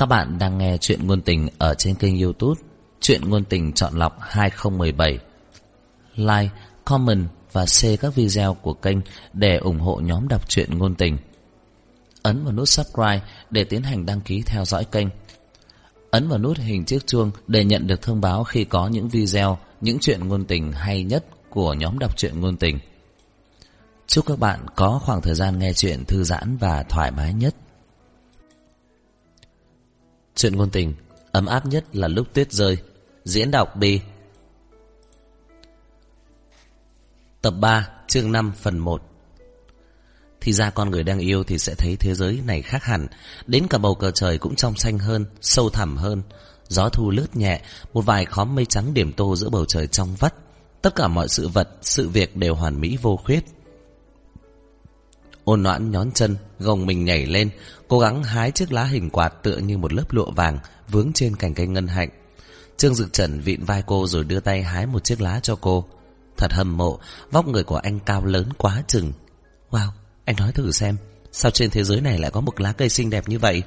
Các bạn đang nghe chuyện ngôn tình ở trên kênh youtube Chuyện ngôn tình chọn lọc 2017 Like, comment và share các video của kênh để ủng hộ nhóm đọc truyện ngôn tình. Ấn vào nút subscribe để tiến hành đăng ký theo dõi kênh. Ấn vào nút hình chiếc chuông để nhận được thông báo khi có những video, những chuyện ngôn tình hay nhất của nhóm đọc truyện ngôn tình. Chúc các bạn có khoảng thời gian nghe chuyện thư giãn và thoải mái nhất. Chuyện ngôn tình Ấm áp nhất là lúc tuyết rơi. Diễn đọc đi Tập 3 chương 5 phần 1 Thì ra con người đang yêu thì sẽ thấy thế giới này khác hẳn. Đến cả bầu cờ trời cũng trong xanh hơn Sâu thẳm hơn. Gió thu lướt nhẹ Một vài khóm mây trắng điểm tô giữa bầu trời trong vắt. Tất cả mọi sự vật, sự việc đều hoàn mỹ vô khuyết. Ôn noãn nhón chân, gồng mình nhảy lên, cố gắng hái chiếc lá hình quạt tựa như một lớp lụa vàng vướng trên cành cây ngân hạnh. Trương Dực Trần vịn vai cô rồi đưa tay hái một chiếc lá cho cô. Thật hâm mộ, vóc người của anh cao lớn quá chừng. Wow, anh nói thử xem, sao trên thế giới này lại có một lá cây xinh đẹp như vậy?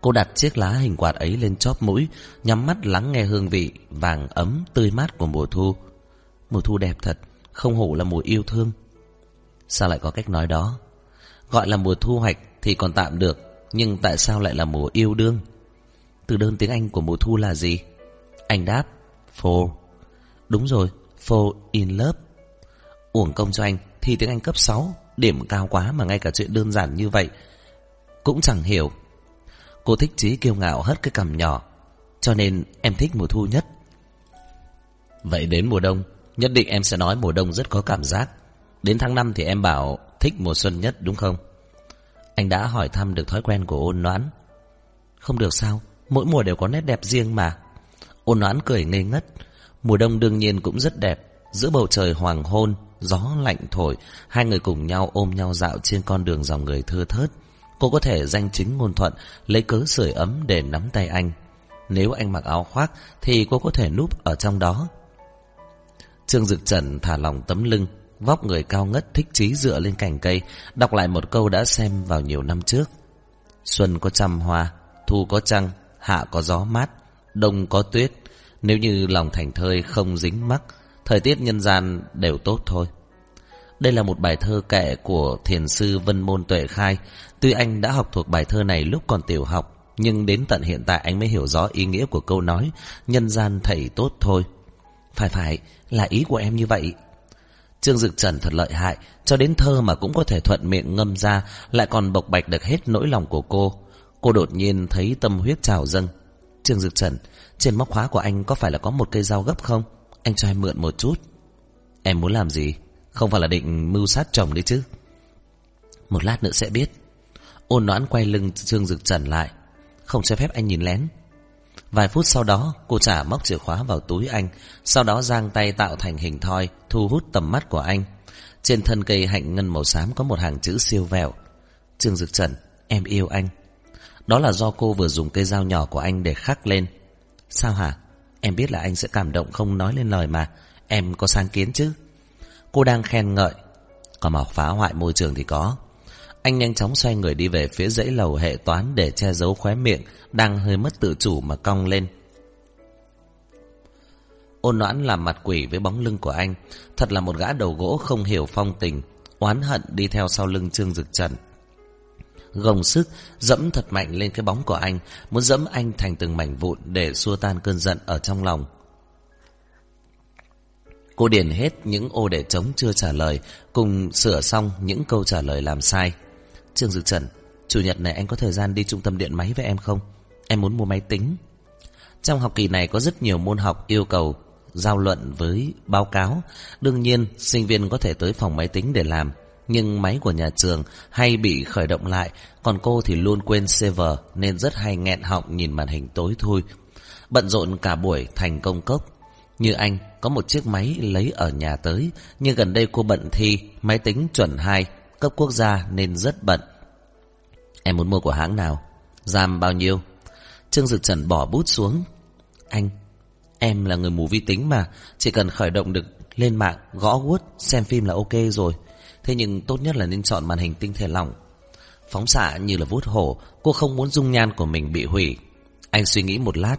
Cô đặt chiếc lá hình quạt ấy lên chóp mũi, nhắm mắt lắng nghe hương vị vàng ấm tươi mát của mùa thu. Mùa thu đẹp thật, không hổ là mùa yêu thương. Sao lại có cách nói đó? Gọi là mùa thu hoạch thì còn tạm được, Nhưng tại sao lại là mùa yêu đương? Từ đơn tiếng Anh của mùa thu là gì? Anh đáp Fall Đúng rồi Fall in love Uổng công cho anh Thi tiếng Anh cấp 6 Điểm cao quá mà ngay cả chuyện đơn giản như vậy Cũng chẳng hiểu. Cô thích trí kiêu ngạo hất cái cằm nhỏ, Cho nên em thích mùa thu nhất. Vậy đến mùa đông, Nhất định em sẽ nói mùa đông rất có cảm giác. Đến tháng 5 thì em bảo thích mùa xuân nhất đúng không? Anh đã hỏi thăm được thói quen của ôn noãn. Không được sao, mỗi mùa đều có nét đẹp riêng mà. Ôn noãn cười ngây ngất. Mùa đông đương nhiên cũng rất đẹp. Giữa bầu trời hoàng hôn, gió lạnh thổi, hai người cùng nhau ôm nhau dạo trên con đường dòng người thưa thớt. Cô có thể danh chính ngôn thuận, lấy cớ sưởi ấm để nắm tay anh. Nếu anh mặc áo khoác thì cô có thể núp ở trong đó. Trương Dực Trần thả lòng tấm lưng, Vóc người cao ngất thích chí dựa lên cành cây Đọc lại một câu đã xem vào nhiều năm trước. Xuân có trăm hoa Thu có trăng Hạ có gió mát Đông có tuyết. Nếu như lòng thành thơi không dính mắc Thời tiết nhân gian đều tốt thôi. Đây là một bài thơ kệ của thiền sư Vân Môn Tuệ Khai. Tuy anh đã học thuộc bài thơ này lúc còn tiểu học Nhưng đến tận hiện tại anh mới hiểu rõ ý nghĩa của câu nói Nhân gian thầy tốt thôi. Phải phải, là ý của em như vậy. Trương Dực Trần thật lợi hại, cho đến thơ mà cũng có thể thuận miệng ngâm ra, lại còn bộc bạch được hết nỗi lòng của cô. Cô đột nhiên thấy tâm huyết trào dâng. Trương Dực Trần, trên móc khóa của anh có phải là có một cây dao gấp không? Anh cho em mượn một chút. Em muốn làm gì? Không phải là định mưu sát chồng đấy chứ? Một lát nữa sẽ biết. Ôn noãn quay lưng Trương Dực Trần lại. Không cho phép anh nhìn lén. Vài phút sau đó, cô trả móc chìa khóa vào túi anh, sau đó giang tay tạo thành hình thoi, thu hút tầm mắt của anh. Trên thân cây hạnh ngân màu xám có một hàng chữ siêu vẹo. Trương Dực Trần, em yêu anh. Đó là do cô vừa dùng cây dao nhỏ của anh để khắc lên. Sao hả? Em biết là anh sẽ cảm động không nói lên lời mà. Em có sáng kiến chứ? Cô đang khen ngợi. Còn mà phá hoại môi trường thì có. Anh nhanh chóng xoay người đi về phía dãy lầu hệ toán để che giấu khóe miệng đang hơi mất tự chủ mà cong lên. Ôn noãn làm mặt quỷ với bóng lưng của anh, thật là một gã đầu gỗ không hiểu phong tình, oán hận đi theo sau lưng Trương Dực Trần. Gồng sức, dẫm thật mạnh lên cái bóng của anh, muốn dẫm anh thành từng mảnh vụn để xua tan cơn giận ở trong lòng. Cô điền hết những ô để trống chưa trả lời, cùng sửa xong những câu trả lời làm sai. Trương Dực Trần, chủ nhật này anh có thời gian đi trung tâm điện máy với em không? Em muốn mua máy tính. Trong học kỳ này có rất nhiều môn học yêu cầu giao luận với báo cáo. Đương nhiên, sinh viên có thể tới phòng máy tính để làm. Nhưng máy của nhà trường hay bị khởi động lại, còn cô thì luôn quên server nên rất hay nghẹn họng nhìn màn hình tối thui. Bận rộn cả buổi thành công cốc. Như anh, có một chiếc máy lấy ở nhà tới, nhưng gần đây cô bận thi, máy tính chuẩn 2, cấp quốc gia nên rất bận. Em muốn mua của hãng nào? Giam bao nhiêu? Trương Dực Trần bỏ bút xuống. Anh, em là người mù vi tính mà, chỉ cần khởi động được lên mạng, gõ Word, xem phim là ok rồi. Thế nhưng tốt nhất là nên chọn màn hình tinh thể lỏng. Phóng xạ như là vút hổ Cô không muốn dung nhan của mình bị hủy Anh suy nghĩ một lát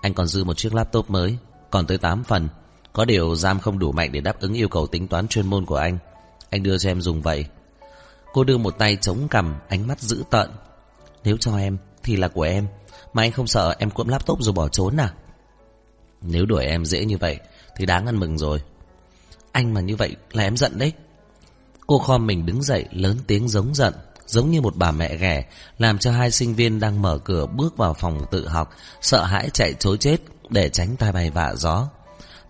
Anh còn dư một chiếc laptop mới Còn tới 8 phần Có điều RAM không đủ mạnh để đáp ứng yêu cầu tính toán chuyên môn của anh Anh đưa cho em dùng vậy Cô đưa một tay chống cằm, Ánh mắt dữ tợn. Nếu cho em, thì là của em. Mà anh không sợ em cuộm laptop rồi bỏ trốn à? Nếu đuổi em dễ như vậy, Thì đáng ăn mừng rồi. Anh mà như vậy là em giận đấy. Cô khom mình đứng dậy, lớn tiếng giống giận, Giống như một bà mẹ ghẻ, Làm cho hai sinh viên đang mở cửa bước vào phòng tự học, Sợ hãi chạy chối chết Để tránh tai bay vạ gió.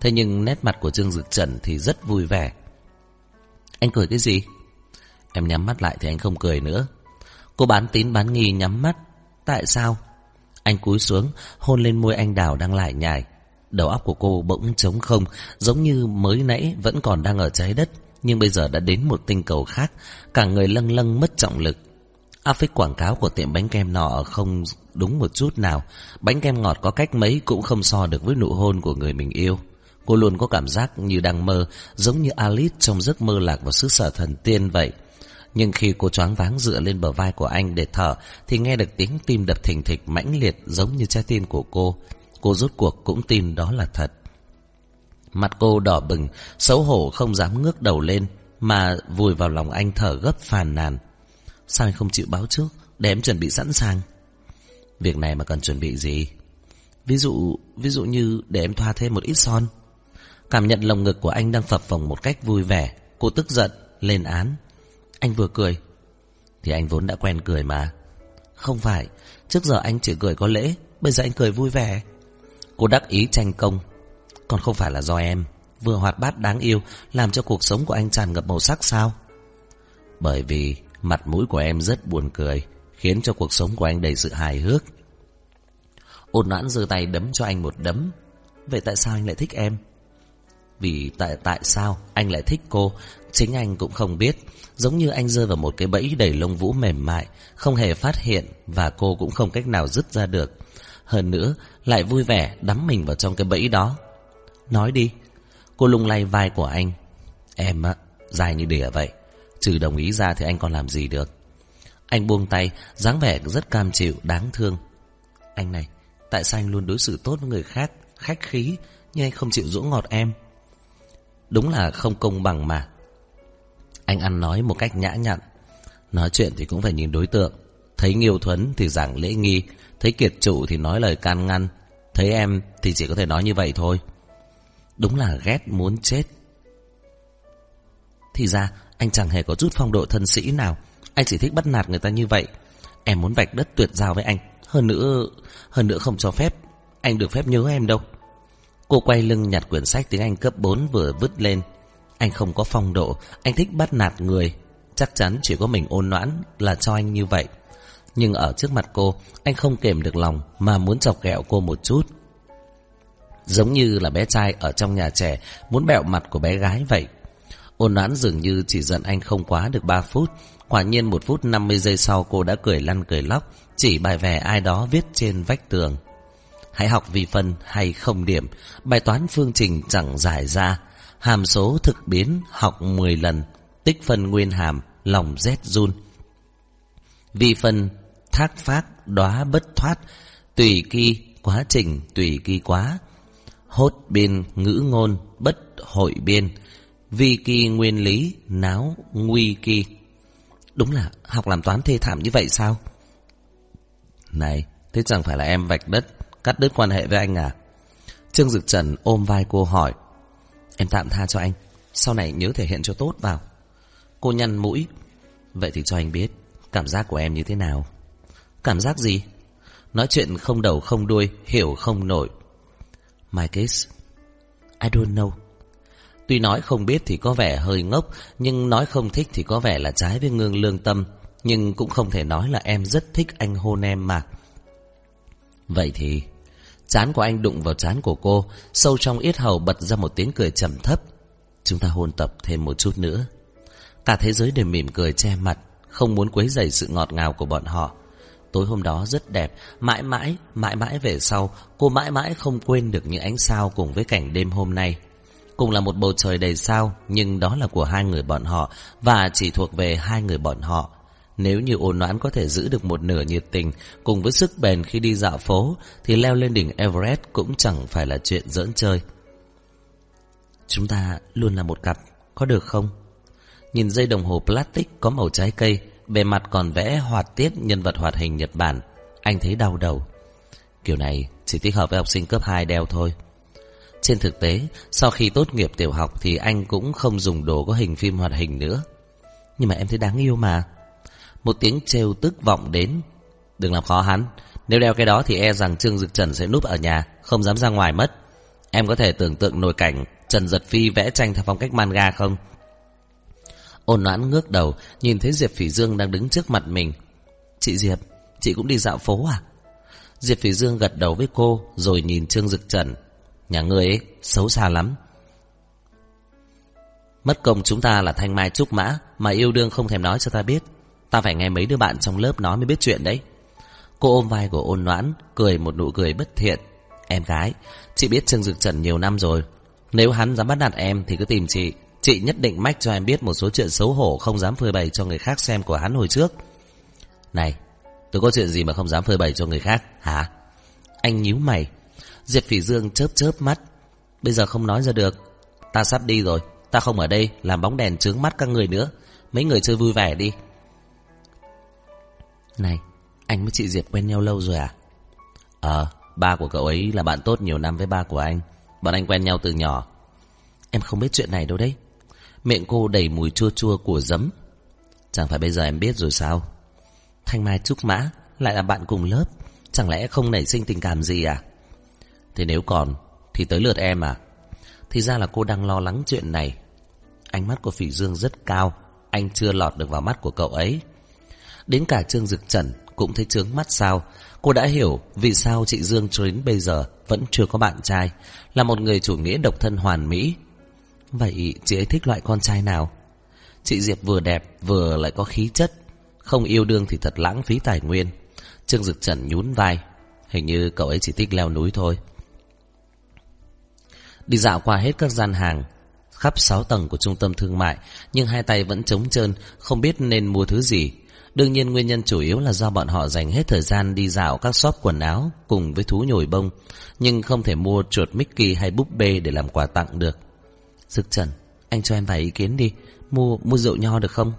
Thế nhưng nét mặt của Trương Dực Trần thì rất vui vẻ. Anh cười cái gì? Em nhắm mắt lại thì anh không cười nữa. Cô bán tín bán nghi nhắm mắt. Tại sao? Anh cúi xuống, hôn lên môi anh đào đang lại nhài. Đầu óc của cô bỗng trống không, Giống như mới nãy vẫn còn đang ở trái đất, Nhưng bây giờ đã đến một tinh cầu khác. Cả người lâng lâng mất trọng lực. Áp phích quảng cáo của tiệm bánh kem nọ không đúng một chút nào. Bánh kem ngọt có cách mấy cũng không so được với nụ hôn của người mình yêu. Cô luôn có cảm giác như đang mơ, Giống như Alice trong giấc mơ lạc vào xứ sở thần tiên vậy. Nhưng khi cô choáng váng dựa lên bờ vai của anh để thở, Thì nghe được tiếng tim đập thình thịch mãnh liệt giống như trái tim của cô. Cô rốt cuộc cũng tin đó là thật. Mặt cô đỏ bừng, Xấu hổ không dám ngước đầu lên, Mà vùi vào lòng anh thở gấp phàn nàn. Sao anh không chịu báo trước, Để em chuẩn bị sẵn sàng? Việc này mà cần chuẩn bị gì? Ví dụ ví dụ như để em thoa thêm một ít son. Cảm nhận lồng ngực của anh đang phập phồng một cách vui vẻ. Cô tức giận, lên án. Anh vừa cười. Thì anh vốn đã quen cười mà. Không phải, Trước giờ anh chỉ cười có lễ, Bây giờ anh cười vui vẻ. Cô đắc ý tranh công. Còn không phải là do em. Vừa hoạt bát đáng yêu, Làm cho cuộc sống của anh tràn ngập màu sắc sao? Bởi vì Mặt mũi của em rất buồn cười, Khiến cho cuộc sống của anh đầy sự hài hước. Ôn noãn giơ tay đấm cho anh một đấm. Vậy tại sao anh lại thích em? Vì tại tại sao anh lại thích cô? Chính anh cũng không biết. Giống như anh rơi vào một cái bẫy đầy lông vũ mềm mại Không hề phát hiện Và cô cũng không cách nào dứt ra được. Hơn nữa lại vui vẻ đắm mình vào trong cái bẫy đó. Nói đi. Cô lung lay vai của anh. Em á, dài như đỉa vậy. Trừ đồng ý ra thì anh còn làm gì được? Anh buông tay dáng vẻ rất cam chịu, đáng thương. Anh này Tại sao anh luôn đối xử tốt với người khác Khách khí Nhưng anh không chịu dỗ ngọt em? Đúng là không công bằng mà. Anh ăn nói một cách nhã nhặn. Nói chuyện thì cũng phải nhìn đối tượng. Thấy Nghiêu Thuấn thì giảng lễ nghi. Thấy Kiệt Trụ thì nói lời can ngăn. Thấy em thì chỉ có thể nói như vậy thôi. Đúng là ghét muốn chết. Thì ra, anh chẳng hề có chút phong độ thân sĩ nào. Anh chỉ thích bắt nạt người ta như vậy. Em muốn vạch đất tuyệt giao với anh. Hơn nữa Hơn nữa không cho phép. Anh được phép nhớ em đâu. Cô quay lưng nhặt quyển sách tiếng Anh cấp 4 vừa vứt lên. Anh không có phong độ, Anh thích bắt nạt người. Chắc chắn chỉ có mình ôn noãn là cho anh như vậy. Nhưng ở trước mặt cô, Anh không kềm được lòng Mà muốn chọc ghẹo cô một chút. Giống như là bé trai ở trong nhà trẻ Muốn bẹo mặt của bé gái vậy. Ôn noãn dường như chỉ giận anh không quá được 3 phút. Quả nhiên một phút 50 giây sau cô đã cười lăn cười lóc, Chỉ bài vè ai đó viết trên vách tường. Hãy học vi phân hay không điểm Bài toán phương trình chẳng giải ra Hàm số thực biến học 10 lần, tích phân nguyên hàm, lòng rét run. Vi phân thác phát đóa bất thoát, tùy kỳ quá trình tùy kỳ quá. Hốt biên ngữ ngôn bất hội biên, vi kỳ nguyên lý náo nguy kỳ. Đúng là học làm toán thê thảm như vậy sao? Này, thế chẳng phải là em vạch đất, cắt đứt quan hệ với anh à? Trương Dực Trần ôm vai cô hỏi. Em tạm tha cho anh, Sau này nhớ thể hiện cho tốt vào. Cô nhăn mũi. Vậy thì cho anh biết, Cảm giác của em như thế nào? Cảm giác gì? Nói chuyện không đầu không đuôi, Hiểu không nổi. My case, I don't know. Tuy nói không biết thì có vẻ hơi ngốc, Nhưng nói không thích thì có vẻ là trái với ngương lương tâm. Nhưng cũng không thể nói là em rất thích anh hôn em mà. Vậy thì Chán của anh đụng vào chán của cô Sâu trong yết hầu bật ra một tiếng cười trầm thấp. Chúng ta hôn tập thêm một chút nữa. Cả thế giới đều mỉm cười che mặt Không muốn quấy rầy sự ngọt ngào của bọn họ. Tối hôm đó rất đẹp Mãi mãi, mãi mãi về sau Cô mãi mãi không quên được những ánh sao Cùng với cảnh đêm hôm nay. Cùng là một bầu trời đầy sao Nhưng đó là của hai người bọn họ Và chỉ thuộc về hai người bọn họ. Nếu như ôn noãn có thể giữ được một nửa nhiệt tình cùng với sức bền khi đi dạo phố thì leo lên đỉnh Everest cũng chẳng phải là chuyện giỡn chơi. Chúng ta luôn là một cặp, có được không? Nhìn dây đồng hồ plastic có màu trái cây, bề mặt còn vẽ hoạt tiết nhân vật hoạt hình Nhật Bản. Anh thấy đau đầu. Kiểu này chỉ thích hợp với học sinh cấp 2 đeo thôi. Trên thực tế, sau khi tốt nghiệp tiểu học thì anh cũng không dùng đồ có hình phim hoạt hình nữa. Nhưng mà em thấy đáng yêu mà. Một tiếng trêu tức vọng đến. Đừng làm khó hắn. Nếu đeo cái đó thì e rằng Trương Dực Trần sẽ núp ở nhà, không dám ra ngoài mất. Em có thể tưởng tượng nổi cảnh Trần Giật Phi vẽ tranh theo phong cách manga không? Ôn noãn ngước đầu, nhìn thấy Diệp Phỉ Dương đang đứng trước mặt mình. Chị Diệp, chị cũng đi dạo phố à? Diệp Phỉ Dương gật đầu với cô, rồi nhìn Trương Dực Trần. Nhà người ấy, xấu xa lắm. Mất công chúng ta là thanh mai trúc mã, mà yêu đương không thèm nói cho ta biết. Ta phải nghe mấy đứa bạn trong lớp nói mới biết chuyện đấy. Cô ôm vai của ôn noãn, cười một nụ cười bất thiện. Em gái, chị biết Trương Dực Trần nhiều năm rồi. Nếu hắn dám bắt nạt em thì cứ tìm chị. Chị nhất định mách cho em biết một số chuyện xấu hổ không dám phơi bày cho người khác xem của hắn hồi trước. Này, tôi có chuyện gì mà không dám phơi bày cho người khác, hả? Anh nhíu mày. Diệp Phỉ Dương chớp chớp mắt. Bây giờ không nói ra được. Ta sắp đi rồi. Ta không ở đây làm bóng đèn trướng mắt các người nữa. Mấy người chơi vui vẻ đi. Này, anh với chị Diệp quen nhau lâu rồi à? Ờ, ba của cậu ấy là bạn tốt nhiều năm với ba của anh. Bọn anh quen nhau từ nhỏ. Em không biết chuyện này đâu đấy. Miệng cô đầy mùi chua chua của giấm. Chẳng phải bây giờ em biết rồi sao? Thanh Mai Trúc Mã lại là bạn cùng lớp. Chẳng lẽ không nảy sinh tình cảm gì à? Thế nếu còn, thì tới lượt em à? Thì ra là cô đang lo lắng chuyện này. Ánh mắt của Phỉ Dương rất cao. Anh chưa lọt được vào mắt của cậu ấy. Đến cả Trương Dực Trần cũng thấy trướng mắt sao. Cô đã hiểu vì sao chị Dương cho đến bây giờ vẫn chưa có bạn trai. Là một người chủ nghĩa độc thân hoàn mỹ. Vậy chị ấy thích loại con trai nào? Chị Diệp vừa đẹp vừa lại có khí chất. Không yêu đương thì thật lãng phí tài nguyên. Trương Dực Trần nhún vai. Hình như cậu ấy chỉ thích leo núi thôi. Đi dạo qua hết các gian hàng khắp 6 tầng của trung tâm thương mại, nhưng hai tay vẫn trống trơn, không biết nên mua thứ gì. Đương nhiên nguyên nhân chủ yếu là do bọn họ dành hết thời gian đi dạo các shop quần áo cùng với thú nhồi bông, nhưng không thể mua chuột Mickey hay búp bê để làm quà tặng được. Dực Trần, anh cho em vài ý kiến đi, mua mua rượu nho được không?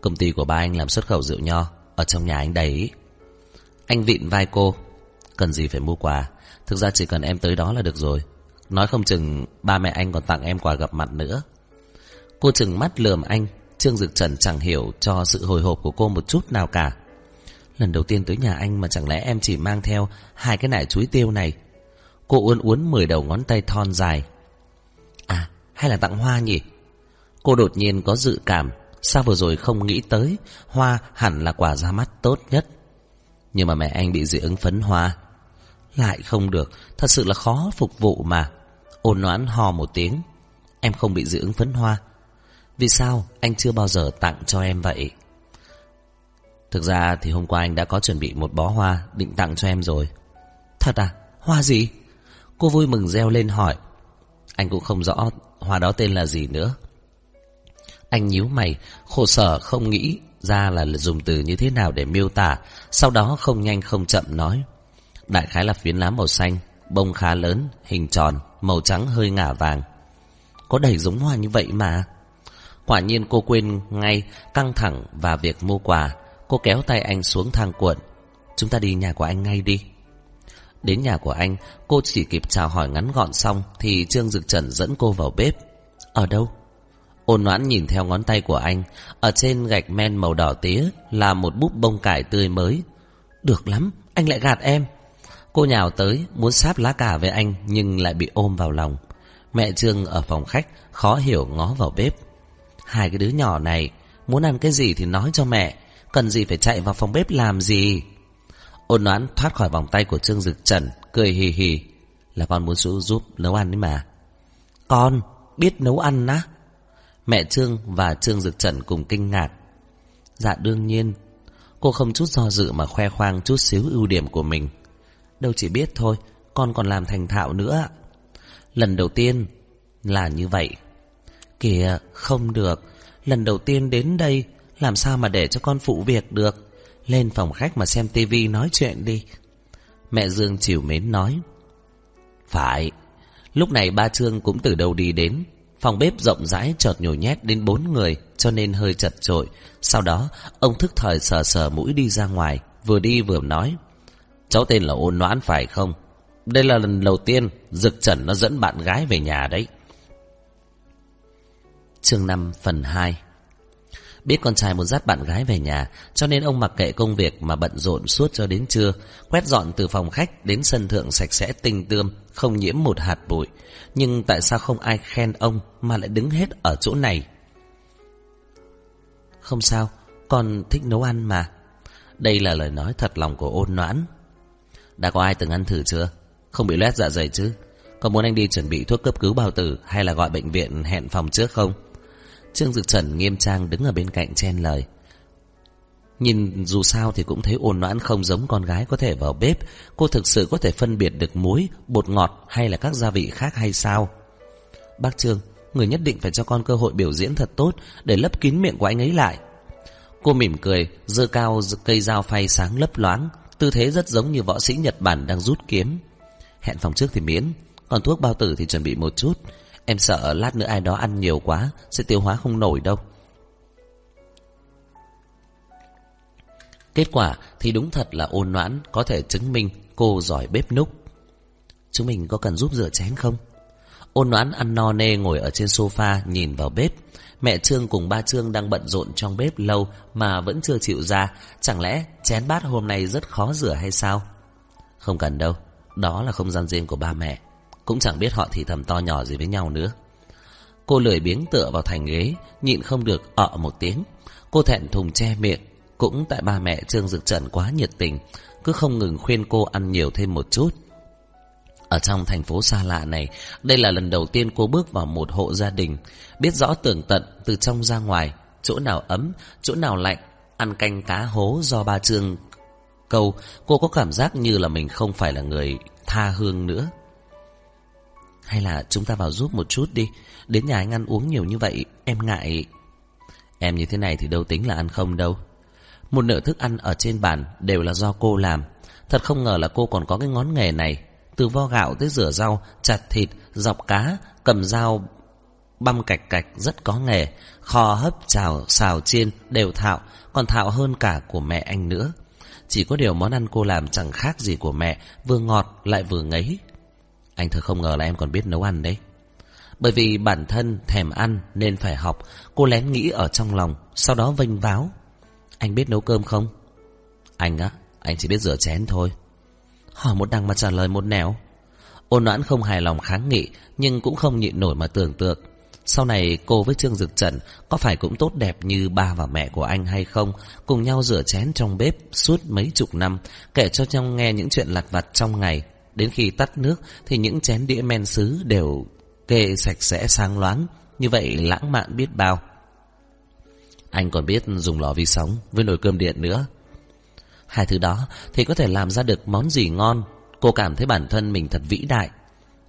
Công ty của ba anh làm xuất khẩu rượu nho, ở trong nhà anh đầy ý. Anh vịn vai cô, cần gì phải mua quà, thực ra chỉ cần em tới đó là được rồi. Nói không chừng ba mẹ anh còn tặng em quà gặp mặt nữa. Cô chừng mắt lườm anh, Trương Dực Trần chẳng hiểu cho sự hồi hộp của cô một chút nào cả. Lần đầu tiên tới nhà anh mà chẳng lẽ em chỉ mang theo hai cái nải chuối tiêu này. Cô uốn uốn mười đầu ngón tay thon dài. À, hay là tặng hoa nhỉ? Cô đột nhiên có dự cảm, sao vừa rồi không nghĩ tới, hoa hẳn là quà ra mắt tốt nhất. Nhưng mà mẹ anh bị dị ứng phấn hoa. Lại không được, thật sự là khó phục vụ mà. Ôn noãn hò một tiếng. Em không bị dị ứng phấn hoa, vì sao anh chưa bao giờ tặng cho em vậy? Thực ra thì hôm qua anh đã có chuẩn bị một bó hoa định tặng cho em rồi. Thật à? Hoa gì? Cô vui mừng reo lên hỏi. Anh cũng không rõ hoa đó tên là gì nữa. Anh nhíu mày, khổ sở không nghĩ ra là dùng từ như thế nào để miêu tả, sau đó không nhanh không chậm nói. Đại khái là phiến lá màu xanh, bông khá lớn, hình tròn, màu trắng hơi ngả vàng. Có đầy giống hoa như vậy mà. Quả nhiên cô quên ngay căng thẳng và việc mua quà. Cô kéo tay anh xuống thang cuộn. Chúng ta đi nhà của anh ngay đi. Đến nhà của anh, cô chỉ kịp chào hỏi ngắn gọn xong thì Trương Dực Trần dẫn cô vào bếp. Ở đâu? Ôn noãn nhìn theo ngón tay của anh. Ở trên gạch men màu đỏ tía là một búp bông cải tươi mới. Được lắm, anh lại gạt em. Cô nhào tới, muốn sáp lá cà với anh nhưng lại bị ôm vào lòng. Mẹ Trương ở phòng khách, khó hiểu ngó vào bếp. Hai cái đứa nhỏ này Muốn ăn cái gì thì nói cho mẹ Cần gì phải chạy vào phòng bếp làm gì? Ôn noãn thoát khỏi vòng tay của Trương Dực Trần Cười hì hì. Là con muốn giúp, giúp nấu ăn đấy mà. Con biết nấu ăn á. Mẹ Trương và Trương Dực Trần cùng kinh ngạc. Dạ đương nhiên Cô không chút do dự mà khoe khoang chút xíu ưu điểm của mình. Đâu chỉ biết thôi Con còn làm thành thạo nữa. Lần đầu tiên là như vậy. Kìa, không được. Lần đầu tiên đến đây Làm sao mà để cho con phụ việc được? Lên phòng khách mà xem tivi nói chuyện đi. Mẹ Dương chiều mến nói. Phải Lúc này ba Trương cũng từ đâu đi đến. Phòng bếp rộng rãi chợt nhồi nhét đến bốn người Cho nên hơi chật trội Sau đó ông thức thời sờ sờ mũi đi ra ngoài Vừa đi vừa nói. Cháu tên là ôn noãn phải không? Đây là lần đầu tiên Dực Trần nó dẫn bạn gái về nhà đấy. Chương 5 phần 2 Biết con trai muốn dắt bạn gái về nhà, Cho nên ông mặc kệ công việc mà bận rộn suốt cho đến trưa, Quét dọn từ phòng khách đến sân thượng sạch sẽ tinh tươm, Không nhiễm một hạt bụi. Nhưng tại sao không ai khen ông Mà lại đứng hết ở chỗ này? Không sao, Con thích nấu ăn mà. Đây là lời nói thật lòng của ôn noãn. Đã có ai từng ăn thử chưa? Không bị loét dạ dày chứ. Có muốn anh đi chuẩn bị thuốc cấp cứu bao tử Hay là gọi bệnh viện hẹn phòng trước không? Trương Dực Trần nghiêm trang đứng ở bên cạnh chen lời. Nhìn dù sao thì cũng thấy ồn noãn không giống con gái có thể vào bếp. Cô thực sự có thể phân biệt được muối, bột ngọt hay là các gia vị khác hay sao? Bác Trương, người nhất định phải cho con cơ hội biểu diễn thật tốt Để lấp kín miệng của anh ấy lại. Cô mỉm cười, dơ cao cây dao phay sáng lấp loáng. Tư thế rất giống như võ sĩ Nhật Bản đang rút kiếm. Hẹn phòng trước thì miễn Còn thuốc bao tử thì chuẩn bị một chút. Em sợ lát nữa ai đó ăn nhiều quá, Sẽ tiêu hóa không nổi đâu. Kết quả thì đúng thật là ôn noãn, Có thể chứng minh cô giỏi bếp núc. Chúng mình có cần giúp rửa chén không? Ôn noãn ăn no nê ngồi ở trên sofa Nhìn vào bếp. Mẹ Trương cùng ba Trương đang bận rộn trong bếp lâu Mà vẫn chưa chịu ra. Chẳng lẽ chén bát hôm nay rất khó rửa hay sao? Không cần đâu, Đó là không gian riêng của ba mẹ cũng chẳng biết họ thì thầm to nhỏ gì với nhau nữa. Cô lười biếng tựa vào thành ghế Nhịn không được ợ một tiếng. Cô thẹn thùng che miệng Cũng tại ba mẹ Trương Dực Trần quá nhiệt tình Cứ không ngừng khuyên cô ăn nhiều thêm một chút. Ở trong thành phố xa lạ này Đây là lần đầu tiên cô bước vào một hộ gia đình Biết rõ tường tận từ trong ra ngoài Chỗ nào ấm, chỗ nào lạnh Ăn canh cá hố do ba Trương câu. Cô có cảm giác như là mình không phải là người tha hương nữa hay là chúng ta vào giúp một chút đi. Đến nhà anh ăn uống nhiều như vậy Em ngại. Em như thế này thì đâu tính là ăn không đâu. Một nửa thức ăn ở trên bàn Đều là do cô làm. Thật không ngờ là cô còn có cái ngón nghề này. Từ vo gạo tới rửa rau Chặt thịt, dọc cá Cầm dao băm cạch cạch rất có nghề. Kho hấp, chào, xào chiên Đều thạo Còn thạo hơn cả của mẹ anh nữa. Chỉ có điều món ăn cô làm chẳng khác gì của mẹ Vừa ngọt lại vừa ngấy anh thật không ngờ là em còn biết nấu ăn đấy. Bởi vì bản thân thèm ăn nên phải học Cô lén nghĩ ở trong lòng Sau đó vênh váo. Anh biết nấu cơm không? Anh á, anh chỉ biết rửa chén thôi. Hỏi một đằng mà trả lời một nẻo. Ôn noãn không hài lòng kháng nghị Nhưng cũng không nhịn nổi mà tưởng tượng. Sau này cô với Trương Dực Trần Có phải cũng tốt đẹp như ba và mẹ của anh hay không? Cùng nhau rửa chén trong bếp Suốt mấy chục năm Kể cho nhau nghe những chuyện lặt vặt trong ngày. Đến khi tắt nước thì những chén đĩa men sứ đều kê sạch sẽ sáng loáng, như vậy lãng mạn biết bao. Anh còn biết dùng lò vi sóng với nồi cơm điện nữa. Hai thứ đó thì có thể làm ra được món gì ngon. Cô cảm thấy bản thân mình thật vĩ đại.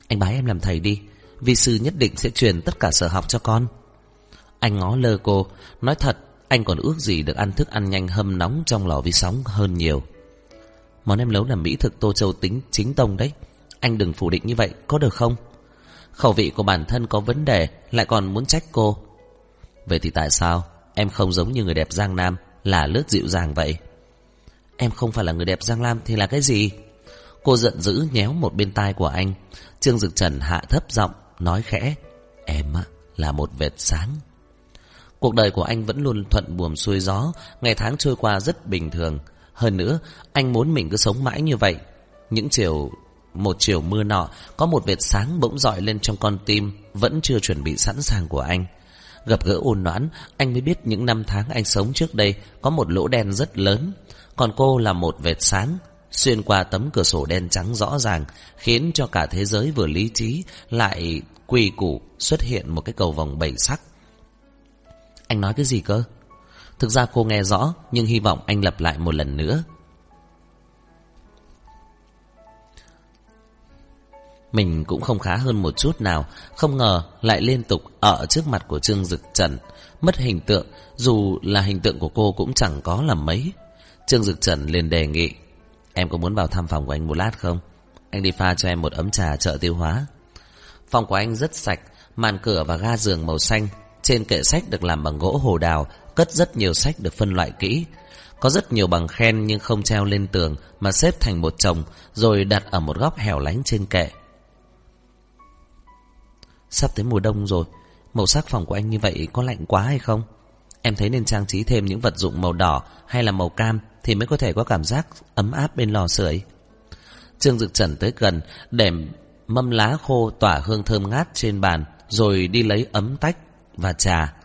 Anh bái em làm thầy đi, vi sư nhất định sẽ truyền tất cả sở học cho con. Anh ngó lơ cô, nói thật, anh còn ước gì được ăn thức ăn nhanh hâm nóng trong lò vi sóng hơn nhiều. Món em nấu là mỹ thực Tô Châu tính chính tông đấy. Anh đừng phủ định như vậy, có được không? Khẩu vị của bản thân có vấn đề, Lại còn muốn trách cô. Vậy thì tại sao? Em không giống như người đẹp Giang Nam, Là lướt dịu dàng vậy. Em không phải là người đẹp Giang Nam thì là cái gì? Cô giận dữ nhéo một bên tai của anh. Trương Dực Trần hạ thấp giọng, Nói khẽ, Em là một vệt sáng. Cuộc đời của anh vẫn luôn thuận buồm xuôi gió, Ngày tháng trôi qua rất bình thường hơn nữa, anh muốn mình cứ sống mãi như vậy. Những chiều, một chiều mưa nọ, có một vệt sáng bỗng dọi lên trong con tim, vẫn chưa chuẩn bị sẵn sàng của anh. Gặp gỡ ôn noãn, anh mới biết những năm tháng anh sống trước đây có một lỗ đen rất lớn. Còn cô là một vệt sáng, xuyên qua tấm cửa sổ đen trắng rõ ràng, khiến cho cả thế giới vừa lý trí lại quỳ củ xuất hiện một cái cầu vòng bảy sắc. Anh nói cái gì cơ? Thực ra cô nghe rõ, Nhưng hy vọng anh lặp lại một lần nữa. Mình cũng không khá hơn một chút nào. Không ngờ lại liên tục ở trước mặt của Trương Dực Trần. Mất hình tượng, Dù là hình tượng của cô cũng chẳng có là mấy. Trương Dực Trần liền đề nghị, Em có muốn vào thăm phòng của anh một lát không? Anh đi pha cho em một ấm trà chợ tiêu hóa. Phòng của anh rất sạch, Màn cửa và ga giường màu xanh. Trên kệ sách được làm bằng gỗ hồ đào Cất rất nhiều sách được phân loại kỹ. Có rất nhiều bằng khen nhưng không treo lên tường Mà xếp thành một chồng, Rồi đặt ở một góc hẻo lánh trên kệ. Sắp tới mùa đông rồi, Màu sắc phòng của anh như vậy có lạnh quá hay không? Em thấy nên trang trí thêm những vật dụng màu đỏ Hay là màu cam Thì mới có thể có cảm giác ấm áp bên lò sưởi. Trương Dực Trần tới gần Để mâm lá khô tỏa hương thơm ngát trên bàn, Rồi đi lấy ấm tách và trà.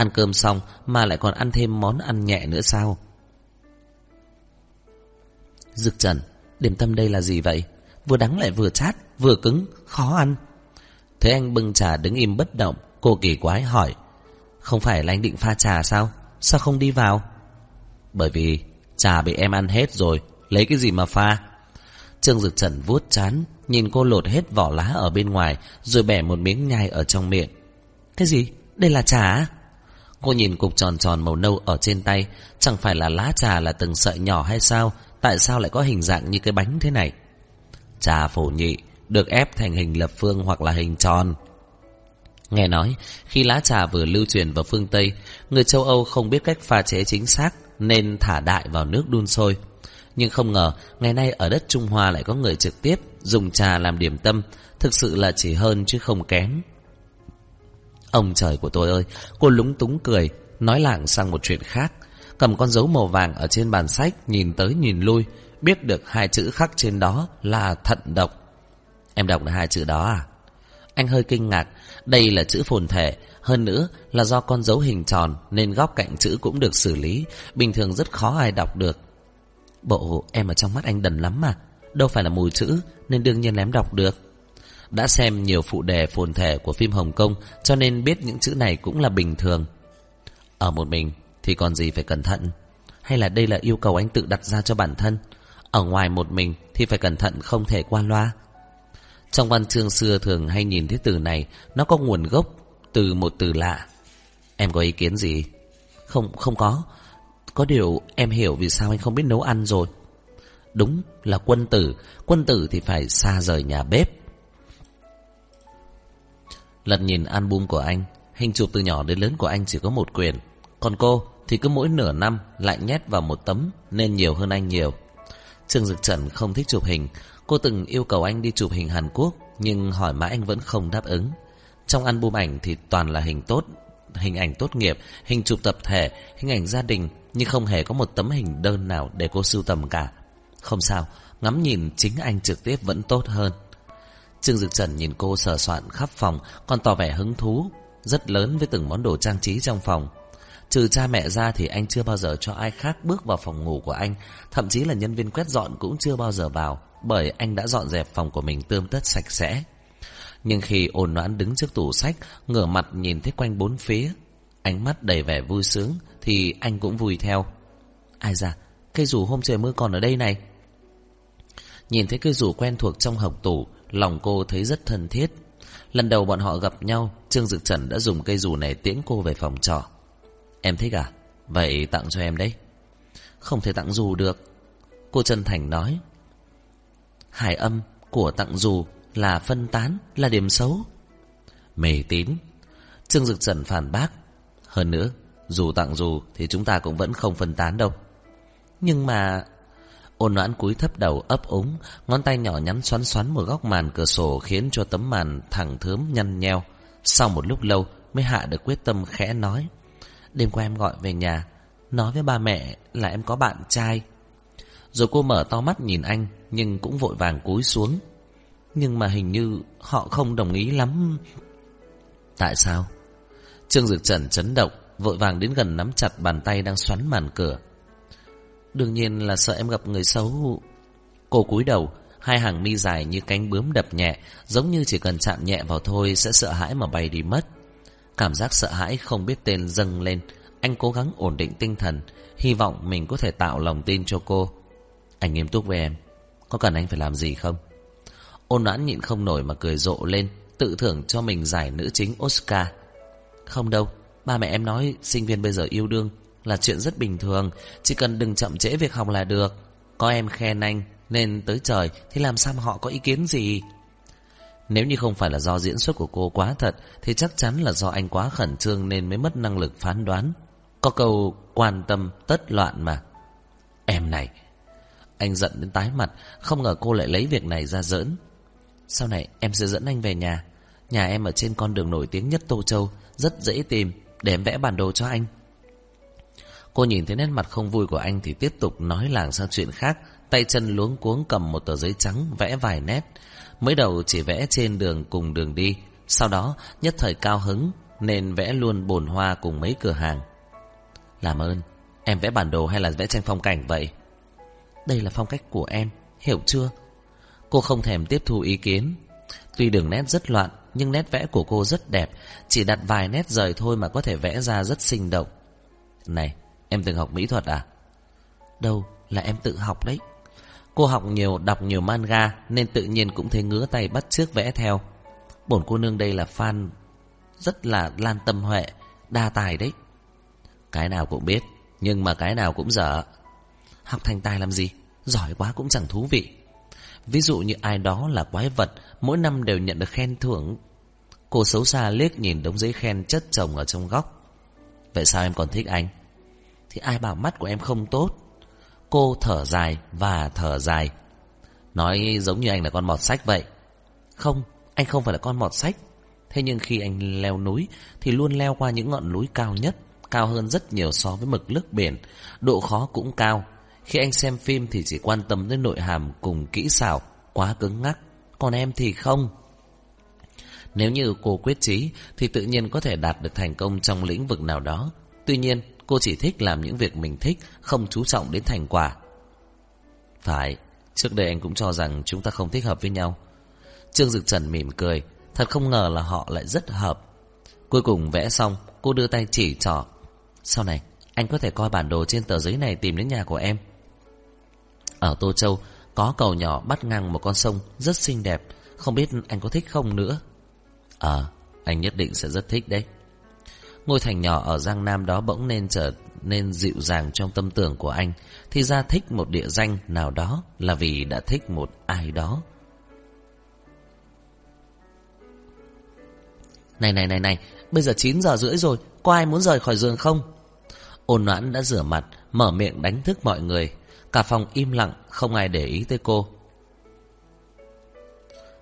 Ăn cơm xong mà lại còn ăn thêm món ăn nhẹ nữa sao? Dực Trần, Điểm tâm đây là gì vậy? Vừa đắng lại vừa chát, Vừa cứng, Khó ăn. Thế anh bưng trà đứng im bất động, Cô kỳ quái hỏi, Không phải là anh định pha trà sao? Sao không đi vào? Bởi vì trà bị em ăn hết rồi, Lấy cái gì mà pha? Trương Dực Trần vuốt chán, Nhìn cô lột hết vỏ lá ở bên ngoài, Rồi bẻ một miếng nhai ở trong miệng. Cái gì? Đây là trà Cô nhìn cục tròn tròn màu nâu ở trên tay. Chẳng phải là lá trà là từng sợi nhỏ hay sao? Tại sao lại có hình dạng như cái bánh thế này? Trà phổ nhị, Được ép thành hình lập phương hoặc là hình tròn. Nghe nói, Khi lá trà vừa lưu truyền vào phương Tây, Người châu Âu không biết cách pha chế chính xác, Nên thả đại vào nước đun sôi. Nhưng không ngờ, Ngày nay ở đất Trung Hoa lại có người trực tiếp Dùng trà làm điểm tâm. Thực sự là chỉ hơn chứ không kém. Ông trời của tôi ơi, Cô lúng túng cười, Nói lảng sang một chuyện khác. Cầm con dấu màu vàng ở trên bàn sách, Nhìn tới nhìn lui, Biết được hai chữ khắc trên đó là thận độc. Em đọc được hai chữ đó à? Anh hơi kinh ngạc, Đây là chữ phồn thể, Hơn nữa là do con dấu hình tròn Nên góc cạnh chữ cũng được xử lý, Bình thường rất khó ai đọc được. Bộ, em ở trong mắt anh đần lắm mà, Đâu phải là mùi chữ Nên đương nhiên em đọc được đã xem nhiều phụ đề phồn thể của phim Hồng Kông cho nên biết những chữ này cũng là bình thường. Ở một mình thì còn gì phải cẩn thận? Hay là đây là yêu cầu anh tự đặt ra cho bản thân? Ở ngoài một mình thì phải cẩn thận không thể qua loa. Trong văn chương xưa thường hay nhìn thấy từ này, nó có nguồn gốc từ một từ lạ. Em có ý kiến gì? Không, không có. Có điều em hiểu vì sao anh không biết nấu ăn rồi. Đúng là quân tử, quân tử thì phải xa rời nhà bếp. Lật nhìn album của anh, Hình chụp từ nhỏ đến lớn của anh chỉ có một quyển. Còn cô thì cứ mỗi nửa năm Lại nhét vào một tấm Nên nhiều hơn anh nhiều. Trương Dực Trần không thích chụp hình. Cô từng yêu cầu anh đi chụp hình Hàn Quốc, Nhưng hỏi mãi anh vẫn không đáp ứng. Trong album ảnh thì toàn là hình tốt, Hình ảnh tốt nghiệp, Hình chụp tập thể, Hình ảnh gia đình, Nhưng không hề có một tấm hình đơn nào để cô sưu tầm cả. Không sao, Ngắm nhìn chính anh trực tiếp vẫn tốt hơn. Trương Dực Trần nhìn cô sờ soạn khắp phòng, Còn tỏ vẻ hứng thú, Rất lớn với từng món đồ trang trí trong phòng. Trừ cha mẹ ra thì anh chưa bao giờ cho ai khác bước vào phòng ngủ của anh, Thậm chí là nhân viên quét dọn cũng chưa bao giờ vào, Bởi anh đã dọn dẹp phòng của mình tươm tất sạch sẽ. Nhưng khi ồn noãn đứng trước tủ sách, Ngửa mặt nhìn thấy quanh bốn phía, Ánh mắt đầy vẻ vui sướng, Thì anh cũng vui theo. Ai ra Cây rủ hôm trời mưa còn ở đây này. Nhìn thấy cây rủ quen thuộc trong hộc tủ Lòng cô thấy rất thân thiết. Lần đầu bọn họ gặp nhau, Trương Dực Trần đã dùng cây dù này tiễn cô về phòng trọ. Em thích à? Vậy tặng cho em đấy. Không thể tặng dù được. Cô chân thành nói. Hải âm của tặng dù Là phân tán, Là điểm xấu. Mề tín. Trương Dực Trần phản bác. Hơn nữa, Dù tặng dù thì chúng ta cũng vẫn không phân tán đâu. Nhưng mà Ôn noãn cúi thấp đầu ấp úng, Ngón tay nhỏ nhắn xoắn xoắn một góc màn cửa sổ Khiến cho tấm màn thẳng thớm nhăn nheo. Sau một lúc lâu Mới hạ được quyết tâm khẽ nói, Đêm qua em gọi về nhà, Nói với ba mẹ là em có bạn trai. Rồi cô mở to mắt nhìn anh, Nhưng cũng vội vàng cúi xuống. Nhưng mà hình như họ không đồng ý lắm. Tại sao? Trương Dực Trần chấn động, Vội vàng đến gần nắm chặt bàn tay đang xoắn màn cửa. Đương nhiên là sợ em gặp người xấu. Cô cúi đầu, Hai hàng mi dài như cánh bướm đập nhẹ, Giống như chỉ cần chạm nhẹ vào thôi Sẽ sợ hãi mà bay đi mất. Cảm giác sợ hãi không biết tên dâng lên. Anh cố gắng ổn định tinh thần, Hy vọng mình có thể tạo lòng tin cho cô. Anh nghiêm túc với em, Có cần anh phải làm gì không? Ôn noãn nhịn không nổi mà cười rộ lên, Tự thưởng cho mình giải nữ chính Oscar. Không đâu, Ba mẹ em nói sinh viên bây giờ yêu đương. Là chuyện rất bình thường. Chỉ cần đừng chậm trễ việc học là được. Có em khen anh, Nên tới trời Thì làm sao họ có ý kiến gì? Nếu như không phải là do diễn xuất của cô quá thật, Thì chắc chắn là do anh quá khẩn trương Nên mới mất năng lực phán đoán. Có câu, quan tâm tất loạn mà. Em này, Anh giận đến tái mặt, Không ngờ cô lại lấy việc này ra giỡn. Sau này em sẽ dẫn anh về nhà. Nhà em ở trên con đường nổi tiếng nhất Tô Châu, Rất dễ tìm, Để em vẽ bản đồ cho anh. Cô nhìn thấy nét mặt không vui của anh Thì tiếp tục nói làng sang chuyện khác, Tay chân luống cuống cầm một tờ giấy trắng Vẽ vài nét. Mới đầu chỉ vẽ trên đường cùng đường đi, Sau đó nhất thời cao hứng Nên vẽ luôn bồn hoa cùng mấy cửa hàng. Làm ơn, Em vẽ bản đồ hay là vẽ tranh phong cảnh vậy? Đây là phong cách của em, Hiểu chưa? Cô không thèm tiếp thu ý kiến. Tuy đường nét rất loạn, Nhưng nét vẽ của cô rất đẹp, Chỉ đặt vài nét rời thôi mà có thể vẽ ra rất sinh động. Này Em từng học mỹ thuật à? Đâu, là em tự học đấy. Cô học nhiều, đọc nhiều manga, Nên tự nhiên cũng thấy ngứa tay bắt chước vẽ theo. Bổn cô nương đây là fan Rất là lan tâm huệ, Đa tài đấy. Cái nào cũng biết, Nhưng mà cái nào cũng dở. Học thành tài làm gì? Giỏi quá cũng chẳng thú vị. Ví dụ như ai đó là quái vật, Mỗi năm đều nhận được khen thưởng. Cô xấu xa liếc nhìn đống giấy khen chất chồng ở trong góc. Vậy sao em còn thích anh? Thì ai bảo mắt của em không tốt. Cô thở dài và thở dài. Nói giống như anh là con mọt sách vậy. Không, anh không phải là con mọt sách. Thế nhưng khi anh leo núi Thì luôn leo qua những ngọn núi cao nhất Cao hơn rất nhiều so với mực nước biển. Độ khó cũng cao. Khi anh xem phim thì chỉ quan tâm đến nội hàm cùng kỹ xảo Quá cứng ngắc. Còn em thì không. Nếu như cô quyết chí Thì tự nhiên có thể đạt được thành công trong lĩnh vực nào đó. Tuy nhiên cô chỉ thích làm những việc mình thích, Không chú trọng đến thành quả. Phải, Trước đây anh cũng cho rằng chúng ta không thích hợp với nhau. Trương Dực Trần mỉm cười, Thật không ngờ là họ lại rất hợp. Cuối cùng vẽ xong, Cô đưa tay chỉ trỏ. Sau này, anh có thể coi bản đồ trên tờ giấy này Tìm đến nhà của em. Ở Tô Châu, Có cầu nhỏ bắt ngang một con sông Rất xinh đẹp. Không biết anh có thích không nữa? Ờ Anh nhất định sẽ rất thích đấy. Ngôi thành nhỏ ở Giang Nam đó bỗng nên trở nên dịu dàng trong tâm tưởng của anh. Thì ra thích một địa danh nào đó Là vì đã thích một ai đó. Này này này này, Bây giờ 9 giờ rưỡi rồi, Có ai muốn rời khỏi giường không? Ôn noãn đã rửa mặt, Mở miệng đánh thức mọi người. Cả phòng im lặng, Không ai để ý tới cô.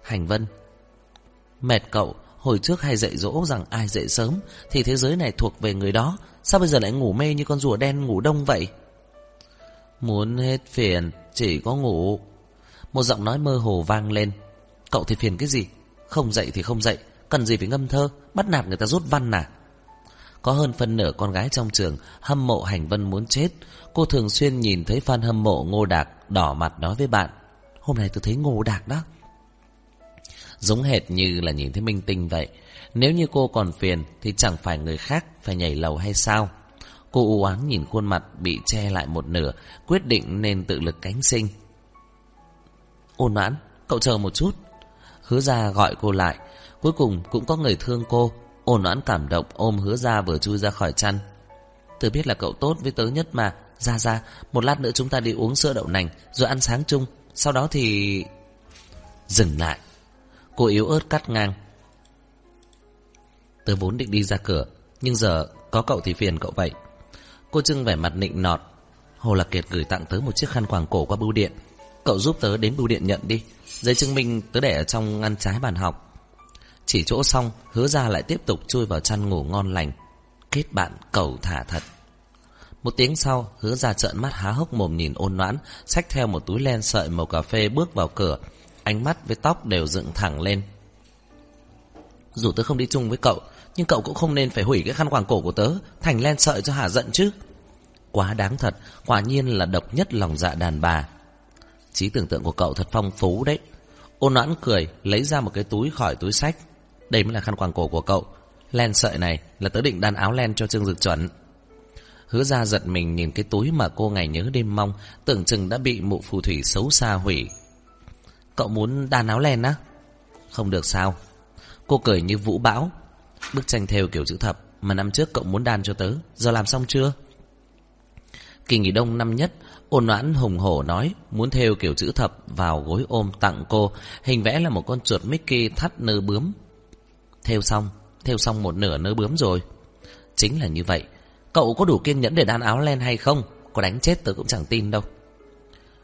Hành Vân, Mệt cậu Hồi trước hay dạy dỗ rằng ai dậy sớm Thì thế giới này thuộc về người đó. Sao bây giờ lại ngủ mê như con rùa đen ngủ đông vậy? Muốn hết phiền, Chỉ có ngủ. Một giọng nói mơ hồ vang lên. Cậu thì phiền cái gì? Không dậy thì không dậy. Cần gì phải ngâm thơ? Bắt nạt người ta rút văn à? Có hơn phân nửa con gái trong trường Hâm mộ hành vân muốn chết. Cô thường xuyên nhìn thấy fan hâm mộ ngô đạc Đỏ mặt nói với bạn, Hôm nay tôi thấy ngô đạc đó. Giống hệt như là nhìn thấy minh tinh vậy. Nếu như cô còn phiền, Thì chẳng phải người khác phải nhảy lầu hay sao? Cô u oán nhìn khuôn mặt Bị che lại một nửa, Quyết định nên tự lực cánh sinh. Ôn mãn, Cậu chờ một chút. Hứa ra gọi cô lại. Cuối cùng cũng có người thương cô. Ôn oán cảm động ôm hứa ra vừa chui ra khỏi chăn. Tớ biết là cậu tốt với tớ nhất mà. Ra ra Một lát nữa chúng ta đi uống sữa đậu nành, Rồi ăn sáng chung. Sau đó thì Dừng lại. Cô yếu ớt cắt ngang. Tớ vốn định đi ra cửa, Nhưng giờ có cậu thì phiền cậu vậy. Cô trưng vẻ mặt nịnh nọt, Hồ Lạc Kiệt gửi tặng tớ một chiếc khăn quàng cổ qua bưu điện. Cậu giúp tớ đến bưu điện nhận đi, Giấy chứng minh tớ để ở trong ngăn trái bàn học. Chỉ chỗ xong, Hứa ra lại tiếp tục chui vào chăn ngủ ngon lành. Kết bạn cầu thả thật. Một tiếng sau, Hứa ra trợn mắt há hốc mồm nhìn ôn noãn, Xách theo một túi len sợi màu cà phê bước vào cửa. Ánh mắt với tóc đều dựng thẳng lên. Dù tớ không đi chung với cậu, Nhưng cậu cũng không nên phải hủy cái khăn quàng cổ của tớ, Thành len sợi cho hả giận chứ. Quá đáng thật, Quả nhiên là độc nhất lòng dạ đàn bà. Trí tưởng tượng của cậu thật phong phú đấy. Ôn noãn cười, Lấy ra một cái túi khỏi túi sách. Đây mới là khăn quàng cổ của cậu. Len sợi này là tớ định đan áo len cho Trương Dực chuẩn. Hứa ra giật mình nhìn cái túi mà cô ngày nhớ đêm mong, Tưởng chừng đã bị mụ phù thủy xấu xa hủy. Cậu muốn đàn áo len á? Không được sao. Cô cười như vũ bão. Bức tranh theo kiểu chữ thập Mà năm trước cậu muốn đàn cho tớ, Giờ làm xong chưa? Kỳ nghỉ đông năm nhất, Ôn noãn hùng hổ nói, Muốn theo kiểu chữ thập vào gối ôm tặng cô, Hình vẽ là một con chuột Mickey thắt nơ bướm. Theo xong Theo xong một nửa nơ bướm rồi. Chính là như vậy. Cậu có đủ kiên nhẫn để đan áo len hay không? Có đánh chết tớ cũng chẳng tin đâu.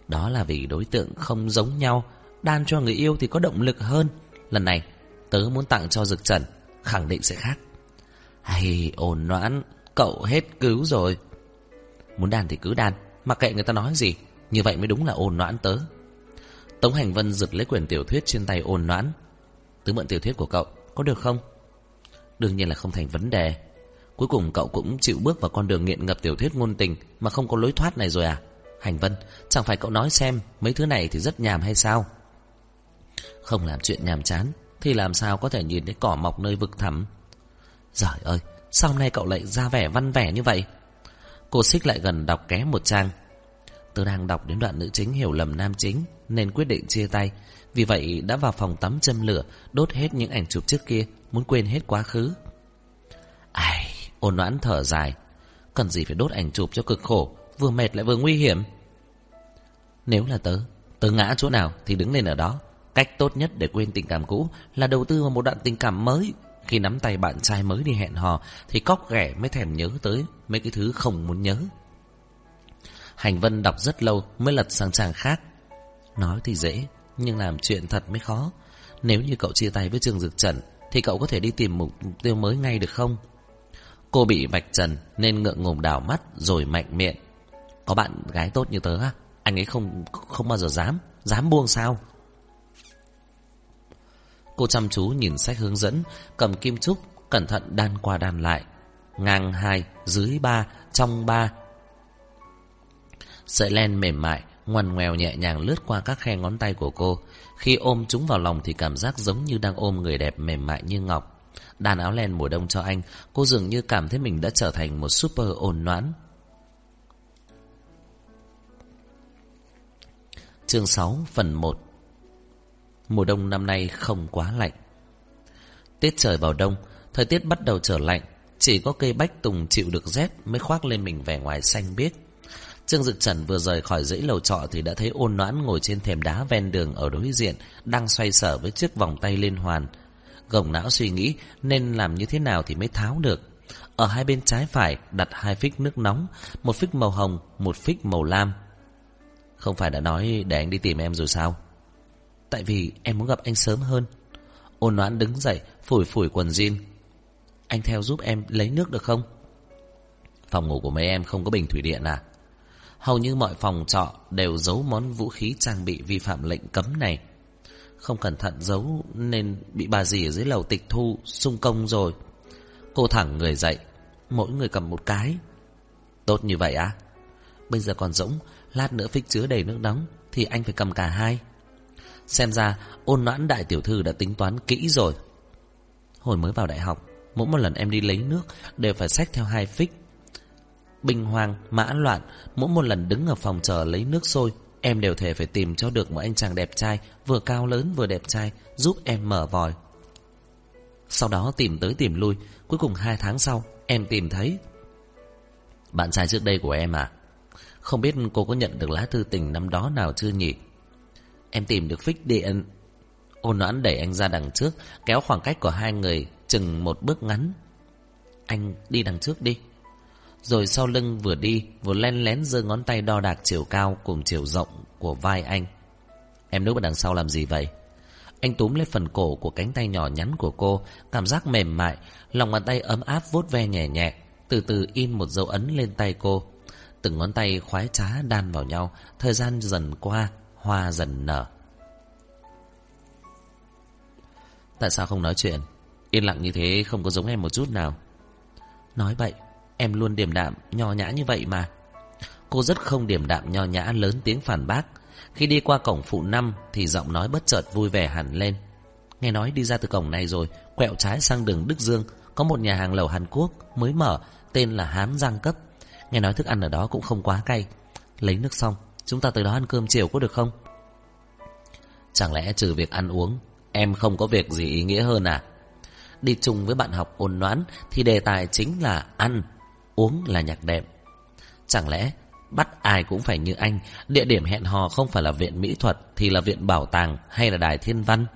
Đó là vì đối tượng không giống nhau. Đan cho người yêu thì có động lực hơn. Lần này, tớ muốn tặng cho Dực Trần, Khẳng định sẽ khác. Hay ổn noãn, Cậu hết cứu rồi. Muốn đan thì cứ đan, Mặc kệ người ta nói gì, Như vậy mới đúng là ổn noãn tớ. Tống Hành Vân giật lấy quyển tiểu thuyết trên tay ổn noãn. Tứ mượn tiểu thuyết của cậu, Có được không? Đương nhiên là không thành vấn đề. Cuối cùng cậu cũng chịu bước vào con đường nghiện ngập tiểu thuyết ngôn tình Mà không có lối thoát này rồi à? Hành Vân, Chẳng phải cậu nói xem Mấy thứ này thì rất nhàm hay sao? Không làm chuyện nhàm chán Thì làm sao có thể nhìn thấy cỏ mọc nơi vực thẳm? Giời ơi Sao hôm nay cậu lại ra vẻ văn vẻ như vậy? Cô xích lại gần đọc ké một trang. Tớ đang đọc đến đoạn nữ chính hiểu lầm nam chính Nên quyết định chia tay. Vì vậy đã vào phòng tắm châm lửa Đốt hết những ảnh chụp trước kia Muốn quên hết quá khứ. Ai, ôn noãn thở dài. Cần gì phải đốt ảnh chụp cho cực khổ Vừa mệt lại vừa nguy hiểm. Nếu là tớ Tớ ngã chỗ nào thì đứng lên ở đó. Cách tốt nhất để quên tình cảm cũ Là đầu tư vào một đoạn tình cảm mới. Khi nắm tay bạn trai mới đi hẹn hò, Thì cóc ghẻ mới thèm nhớ tới Mấy cái thứ không muốn nhớ. Hành Vân đọc rất lâu Mới lật sang trang khác. Nói thì dễ, Nhưng làm chuyện thật mới khó. Nếu như cậu chia tay với Trương Dực Trần, Thì cậu có thể đi tìm mục tiêu mới ngay được không? Cô bị vạch trần Nên ngượng ngùng đảo mắt Rồi mạnh miệng. Có bạn gái tốt như tớ á, Anh ấy không không bao giờ dám. Dám buông sao? Cô chăm chú nhìn sách hướng dẫn, cầm kim trúc, cẩn thận đan qua đan lại. Ngang hai, dưới ba, trong ba. Sợi len mềm mại, ngoằn ngoèo nhẹ nhàng lướt qua các khe ngón tay của cô. Khi ôm chúng vào lòng thì cảm giác giống như đang ôm người đẹp mềm mại như ngọc. Đàn áo len mùa đông cho anh, cô dường như cảm thấy mình đã trở thành một super ôn noãn. Chương 6 phần 1 Mùa đông năm nay không quá lạnh. Tết trời vào đông, Thời tiết bắt đầu trở lạnh, Chỉ có cây bách tùng chịu được rét Mới khoác lên mình vẻ ngoài xanh biếc. Trương Dực Trần vừa rời khỏi dãy lầu trọ Thì đã thấy ôn noãn ngồi trên thềm đá ven đường Ở đối diện, Đang xoay sở với chiếc vòng tay liên hoàn. Gồng não suy nghĩ Nên làm như thế nào thì mới tháo được. Ở hai bên trái phải đặt hai phích nước nóng, Một phích màu hồng, Một phích màu lam. Không phải đã nói để anh đi tìm em rồi sao? Tại vì em muốn gặp anh sớm hơn. Ôn noãn đứng dậy, Phủi phủi quần jean. Anh theo giúp em lấy nước được không? Phòng ngủ của mấy em không có bình thủy điện à? Hầu như mọi phòng trọ Đều giấu món vũ khí trang bị Vi phạm lệnh cấm này. Không cẩn thận giấu Nên bị bà dì ở dưới lầu tịch thu Xung công rồi. Cô thẳng người dậy, Mỗi người cầm một cái. Tốt như vậy á? Bây giờ còn rỗng, Lát nữa phích chứa đầy nước nóng Thì anh phải cầm cả hai. Xem ra ôn noãn đại tiểu thư đã tính toán kỹ rồi. Hồi mới vào đại học Mỗi một lần em đi lấy nước Đều phải xách theo hai phích. Bình hoàng, mã loạn Mỗi một lần đứng ở phòng chờ lấy nước sôi Em đều thể phải tìm cho được một anh chàng đẹp trai Vừa cao lớn vừa đẹp trai Giúp em mở vòi. Sau đó tìm tới tìm lui Cuối cùng hai tháng sau em tìm thấy. Bạn trai trước đây của em à Không biết cô có nhận được lá thư tình năm đó nào chưa nhỉ? Em tìm được phích điện Ôn noãn đẩy anh ra đằng trước, Kéo khoảng cách của hai người Chừng một bước ngắn. Anh đi đằng trước đi. Rồi sau lưng vừa đi, Vừa len lén giơ ngón tay đo đạc chiều cao Cùng chiều rộng của vai anh. Em núp ở đằng sau làm gì vậy? Anh túm lấy phần cổ của cánh tay nhỏ nhắn của cô, Cảm giác mềm mại, Lòng bàn tay ấm áp vuốt ve nhẹ nhẹ, Từ từ in một dấu ấn lên tay cô. Từng ngón tay khoái trá đan vào nhau, Thời gian dần qua, hoa dần nở. Tại sao không nói chuyện? Yên lặng như thế không có giống em một chút nào. Nói vậy, em luôn điềm đạm, nho nhã như vậy mà. Cô rất không điềm đạm nho nhã lớn tiếng phản bác. Khi đi qua cổng phụ năm thì giọng nói bất chợt vui vẻ hẳn lên. Nghe nói đi ra từ cổng này rồi, quẹo trái sang đường Đức Dương, có một nhà hàng lẩu Hàn Quốc mới mở, tên là Hán Giang Cấp. Nghe nói thức ăn ở đó cũng không quá cay. Lấy nước xong, Chúng ta tới đó ăn cơm chiều có được không? Chẳng lẽ trừ việc ăn uống Em không có việc gì ý nghĩa hơn à? Đi chung với bạn học ôn noãn Thì đề tài chính là ăn, Uống là nhạc đệm. Chẳng lẽ bắt ai cũng phải như anh? Địa điểm hẹn hò không phải là viện mỹ thuật Thì là viện bảo tàng hay là đài thiên văn?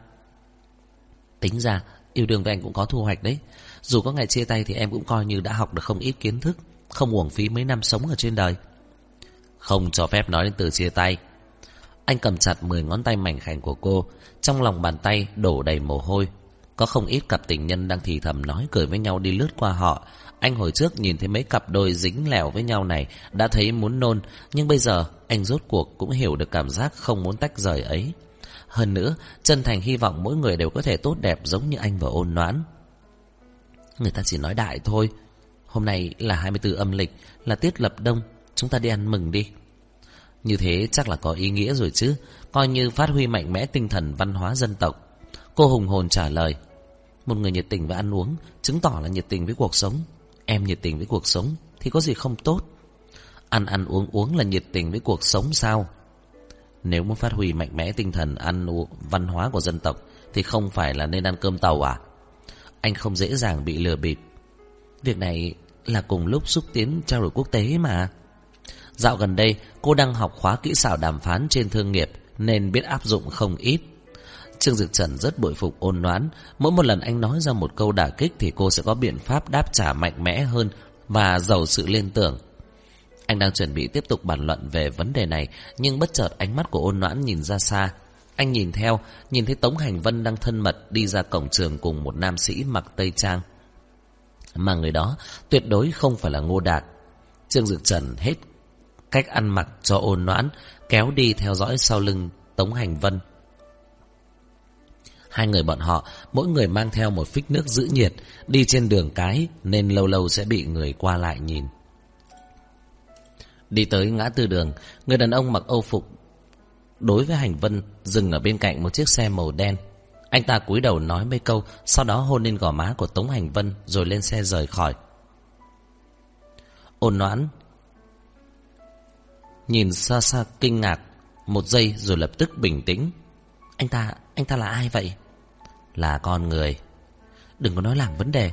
Tính ra Yêu đương với anh cũng có thu hoạch đấy. Dù có ngày chia tay thì em cũng coi như đã học được không ít kiến thức, Không uổng phí mấy năm sống ở trên đời. Không cho phép nói đến từ chia tay. Anh cầm chặt 10 ngón tay mảnh khảnh của cô Trong lòng bàn tay đổ đầy mồ hôi Có không ít cặp tình nhân đang thì thầm nói cười với nhau đi lướt qua họ Anh hồi trước nhìn thấy mấy cặp đôi dính lẻo với nhau này Đã thấy muốn nôn Nhưng bây giờ anh rốt cuộc cũng hiểu được cảm giác không muốn tách rời ấy hơn nữa, chân thành hy vọng mỗi người đều có thể tốt đẹp giống như anh và ôn noãn. Người ta chỉ nói đại thôi. Hôm nay là 24 âm lịch, là tiết lập đông, chúng ta đi ăn mừng đi. Như thế chắc là có ý nghĩa rồi chứ, coi như phát huy mạnh mẽ tinh thần văn hóa dân tộc. Cô hùng hồn trả lời. Một người nhiệt tình với ăn uống, chứng tỏ là nhiệt tình với cuộc sống. Em nhiệt tình với cuộc sống, thì có gì không tốt. Ăn ăn uống uống là nhiệt tình với cuộc sống sao? Nếu muốn phát huy mạnh mẽ tinh thần ăn uống văn hóa của dân tộc Thì không phải là nên ăn cơm tàu à Anh không dễ dàng bị lừa bịp Việc này là cùng lúc xúc tiến trao đổi quốc tế mà Dạo gần đây cô đang học khóa kỹ xảo đàm phán trên thương nghiệp Nên biết áp dụng không ít Trương Dực Trần rất bội phục ôn đoán Mỗi một lần anh nói ra một câu đả kích Thì cô sẽ có biện pháp đáp trả mạnh mẽ hơn Và giàu sự liên tưởng anh đang chuẩn bị tiếp tục bàn luận về vấn đề này, nhưng bất chợt ánh mắt của ôn noãn nhìn ra xa. Anh nhìn theo, nhìn thấy Tống Hành Vân đang thân mật đi ra cổng trường cùng một nam sĩ mặc tây trang. Mà người đó tuyệt đối không phải là Ngô Đạt. Trương Dực Trần hết cách ăn mặc cho ôn noãn, kéo đi theo dõi sau lưng Tống Hành Vân. Hai người bọn họ, mỗi người mang theo một phích nước giữ nhiệt, đi trên đường cái nên lâu lâu sẽ bị người qua lại nhìn. Đi tới ngã tư đường, người đàn ông mặc âu phục đối với Hành Vân dừng ở bên cạnh một chiếc xe màu đen. Anh ta cúi đầu nói mấy câu, sau đó hôn lên gò má của Tống Hành Vân rồi lên xe rời khỏi. Ôn noãn nhìn xa xa kinh ngạc một giây rồi lập tức bình tĩnh. Anh ta, anh ta là ai vậy? Là con người. Đừng có nói làm vấn đề.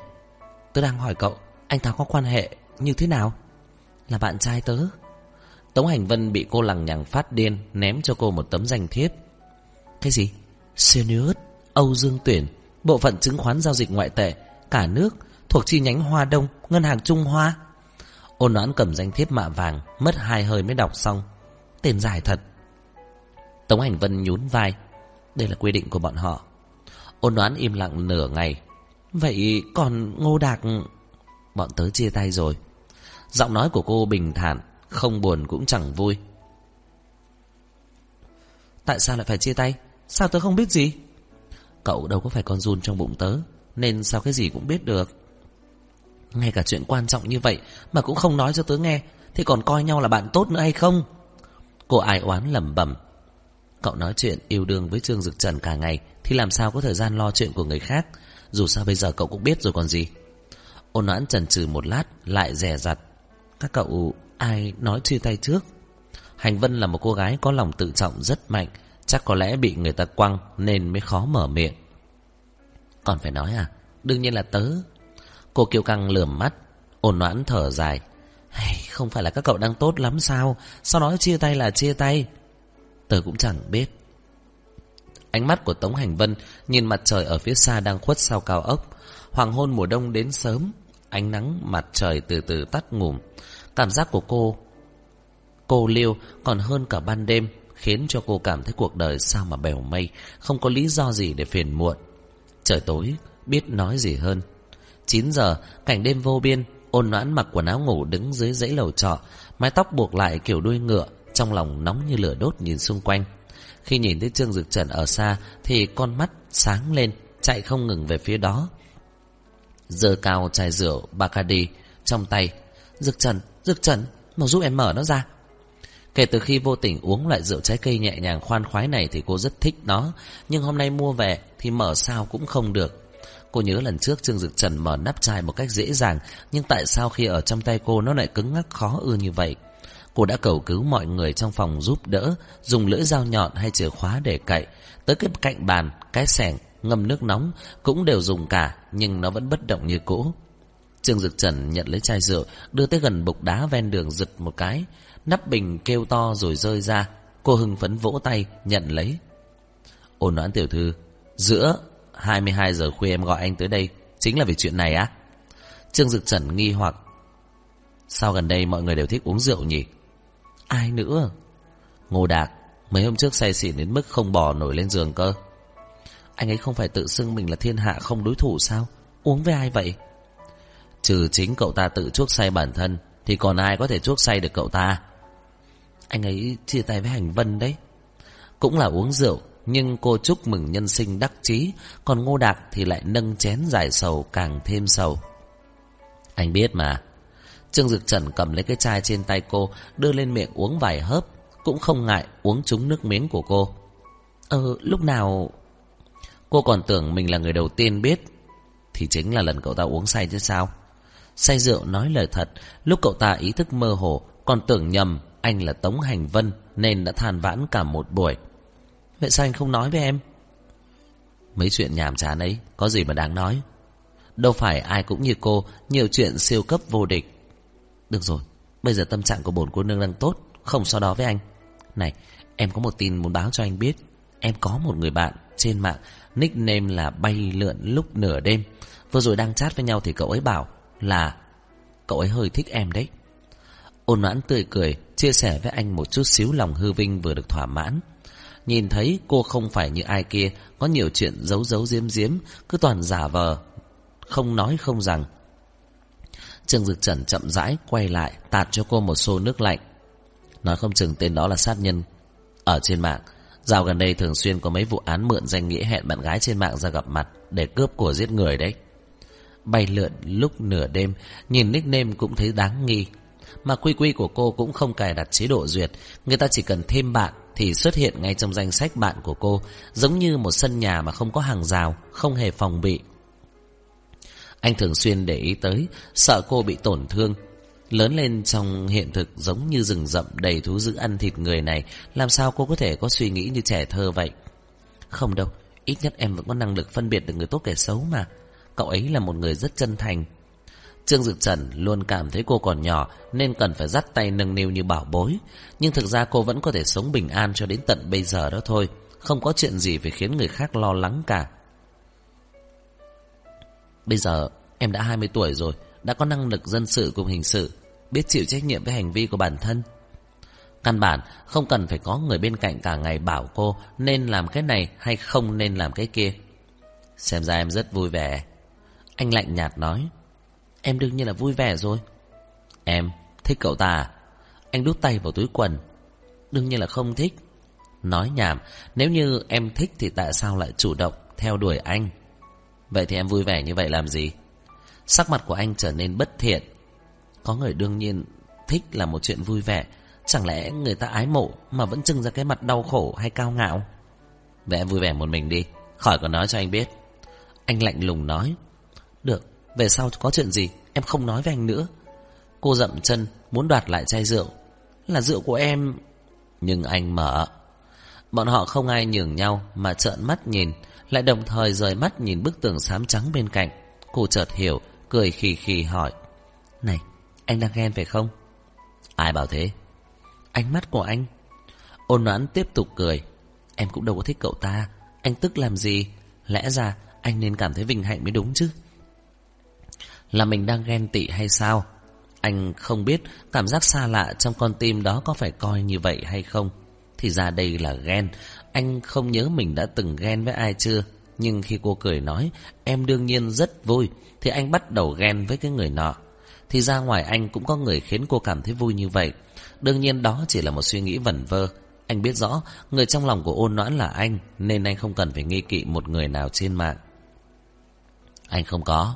Tớ đang hỏi cậu, anh ta có quan hệ như thế nào? Là bạn trai tớ. Tống Hành Vân bị cô lằng nhằng phát điên Ném cho cô một tấm danh thiếp Cái gì? senius Âu Dương Tuyển Bộ phận chứng khoán giao dịch ngoại tệ Cả nước Thuộc chi nhánh Hoa Đông Ngân hàng Trung Hoa Ôn đoán cầm danh thiếp mạ vàng, Mất hai hơi mới đọc xong. Tên dài thật. Tống Hành Vân nhún vai. Đây là quy định của bọn họ. Ôn đoán im lặng nửa ngày. Vậy còn Ngô Đạc? Bọn tớ chia tay rồi. Giọng nói của cô bình thản, không buồn cũng chẳng vui. Tại sao lại phải chia tay? Sao tớ không biết gì? Cậu đâu có phải con run trong bụng tớ, Nên sao cái gì cũng biết được. Ngay cả chuyện quan trọng như vậy Mà cũng không nói cho tớ nghe, Thì còn coi nhau là bạn tốt nữa hay không? Cô ai oán lẩm bẩm. Cậu nói chuyện yêu đương với Trương Dực Trần cả ngày, Thì làm sao có thời gian lo chuyện của người khác? Dù sao bây giờ cậu cũng biết rồi còn gì. Ôn noãn trần trừ một lát, Lại rè rặt Các cậu Ai nói chia tay trước? Hành Vân là một cô gái có lòng tự trọng rất mạnh, Chắc có lẽ bị người ta quăng Nên mới khó mở miệng. Còn phải nói à Đương nhiên là tớ. Cô kiêu căng lườm mắt ôn noãn thở dài. Hey, Không phải là các cậu đang tốt lắm sao? Sao nói chia tay là chia tay? Tớ cũng chẳng biết. Ánh mắt của Tống Hành Vân Nhìn mặt trời ở phía xa đang khuất sau cao ốc. Hoàng hôn mùa đông đến sớm Ánh nắng mặt trời từ từ tắt ngủm Cảm giác của cô Cô Liêu còn hơn cả ban đêm Khiến cho cô cảm thấy cuộc đời sao mà bèo mây Không có lý do gì để phiền muộn. Trời tối Biết nói gì hơn. 9 giờ cảnh đêm vô biên Ôn noãn mặc quần áo ngủ đứng dưới dãy lầu trọ Mái tóc buộc lại kiểu đuôi ngựa Trong lòng nóng như lửa đốt nhìn xung quanh Khi nhìn thấy Trương Dực Trần ở xa Thì con mắt sáng lên Chạy không ngừng về phía đó Giờ cao chai rượu Bacardi Trong tay Dực Trần Dực Trần, mau giúp em mở nó ra. Kể từ khi vô tình uống loại rượu trái cây nhẹ nhàng khoan khoái này thì cô rất thích nó. Nhưng hôm nay mua về thì mở sao cũng không được. Cô nhớ lần trước Trương Dực Trần mở nắp chai một cách dễ dàng Nhưng tại sao khi ở trong tay cô nó lại cứng ngắc khó ưa như vậy Cô đã cầu cứu mọi người trong phòng giúp đỡ, dùng lưỡi dao nhọn hay chìa khóa để cậy. Tới cái cạnh bàn, cái sẻng, ngâm nước nóng cũng đều dùng cả, nhưng nó vẫn bất động như cũ. Trương Dực Trần nhận lấy chai rượu, đưa tới gần bục đá ven đường giật một cái. Nắp bình kêu to rồi rơi ra. Cô hưng phấn vỗ tay, nhận lấy. Ôn noãn tiểu thư, giữa 22 giờ khuya em gọi anh tới đây, chính là vì chuyện này á? Trương Dực Trần nghi hoặc. Sao gần đây mọi người đều thích uống rượu nhỉ? Ai nữa? Ngô Đạc, mấy hôm trước say xỉn đến mức không bỏ nổi lên giường cơ. Anh ấy không phải tự xưng mình là thiên hạ không đối thủ sao? Uống với ai vậy? Trừ chính cậu ta tự chuốc say bản thân Thì còn ai có thể chuốc say được cậu ta Anh ấy chia tay với Hành Vân đấy Cũng là uống rượu nhưng cô chúc mừng nhân sinh đắc chí, Còn Ngô Đạc thì lại nâng chén giải sầu Càng thêm sầu. Anh biết mà. Trương Dực Trần cầm lấy cái chai trên tay cô, Đưa lên miệng uống vài hớp, Cũng không ngại uống trúng nước miếng của cô. Ờ lúc nào? Cô còn tưởng mình là người đầu tiên biết. Thì chính là lần cậu ta uống say chứ sao? Say rượu nói lời thật, Lúc cậu ta ý thức mơ hồ, Còn tưởng nhầm anh là Tống Hành Vân Nên đã than vãn cả một buổi. Vậy sao anh không nói với em? Mấy chuyện nhàm chán ấy Có gì mà đáng nói? Đâu phải ai cũng như cô Nhiều chuyện siêu cấp vô địch. Được rồi Bây giờ tâm trạng của bổn cô nương đang tốt Không so đó với anh. Này em có một tin muốn báo cho anh biết. Em có một người bạn trên mạng Nickname là bay lượn lúc nửa đêm. Vừa rồi đang chat với nhau thì cậu ấy bảo là cậu ấy hơi thích em đấy. Ôn noãn tươi cười, chia sẻ với anh một chút xíu lòng hư vinh vừa được thỏa mãn. Nhìn thấy cô không phải như ai kia, có nhiều chuyện giấu giấu giếm giếm, cứ toàn giả vờ, không nói không rằng. Trương Dực Trần chậm rãi quay lại, tạt cho cô một xô nước lạnh. Nói không chừng tên đó là sát nhân. Ở trên mạng, dạo gần đây thường xuyên có mấy vụ án mượn danh nghĩa hẹn bạn gái trên mạng ra gặp mặt để cướp của giết người đấy bay lượn lúc nửa đêm, nhìn nickname cũng thấy đáng nghi. Mà quy quy của cô cũng không cài đặt chế độ duyệt, người ta chỉ cần thêm bạn thì xuất hiện ngay trong danh sách bạn của cô, giống như một sân nhà mà không có hàng rào, không hề phòng bị. Anh thường xuyên để ý tới, sợ cô bị tổn thương. Lớn lên trong hiện thực giống như rừng rậm đầy thú dữ ăn thịt người này, làm sao cô có thể có suy nghĩ như trẻ thơ vậy? Không đâu, ít nhất em vẫn có năng lực phân biệt được người tốt kẻ xấu mà. Cậu ấy là một người rất chân thành Trương Dực Trần luôn cảm thấy cô còn nhỏ Nên cần phải dắt tay nâng niu như bảo bối. Nhưng thực ra cô vẫn có thể sống bình an cho đến tận bây giờ đó thôi. Không có chuyện gì phải khiến người khác lo lắng cả. Bây giờ, em đã 20 tuổi rồi, Đã có năng lực dân sự cùng hình sự, Biết chịu trách nhiệm với hành vi của bản thân. Căn bản không cần phải có người bên cạnh cả ngày bảo cô Nên làm cái này hay không nên làm cái kia. Xem ra em rất vui vẻ. Anh lạnh nhạt nói. Em đương nhiên là vui vẻ rồi. Em, thích cậu ta à? Anh đút tay vào túi quần. Đương nhiên là không thích. Nói nhảm, Nếu như em thích thì tại sao lại chủ động theo đuổi anh? Vậy thì em vui vẻ như vậy làm gì? Sắc mặt của anh trở nên bất thiện. Có người đương nhiên thích là một chuyện vui vẻ. Chẳng lẽ người ta ái mộ Mà vẫn trưng ra cái mặt đau khổ hay cao ngạo? Vậy em vui vẻ một mình đi. Khỏi còn nói cho anh biết. Anh lạnh lùng nói về sau có chuyện gì, Em không nói với anh nữa. Cô dậm chân, muốn đoạt lại chai rượu. Là rượu của em. Nhưng anh mở. Bọn họ không ai nhường nhau, Mà trợn mắt nhìn, Lại đồng thời rời mắt nhìn bức tường xám trắng bên cạnh. Cô chợt hiểu, Cười khì khì hỏi. Này, anh đang ghen phải không? Ai bảo thế? Ánh mắt của anh. Ôn noãn tiếp tục cười. Em cũng đâu có thích cậu ta. Anh tức làm gì? Lẽ ra anh nên cảm thấy vinh hạnh mới đúng chứ là mình đang ghen tị hay sao? Anh không biết cảm giác xa lạ trong con tim đó có phải coi như vậy hay không. Thì ra đây là ghen. Anh không nhớ mình đã từng ghen với ai chưa. Nhưng khi cô cười nói, em đương nhiên rất vui, thì anh bắt đầu ghen với cái người nọ. Thì ra ngoài anh cũng có người khiến cô cảm thấy vui như vậy. Đương nhiên đó chỉ là một suy nghĩ vẩn vơ. Anh biết rõ, người trong lòng của ôn noãn là anh, nên anh không cần phải nghi kỵ một người nào trên mạng. Anh không có.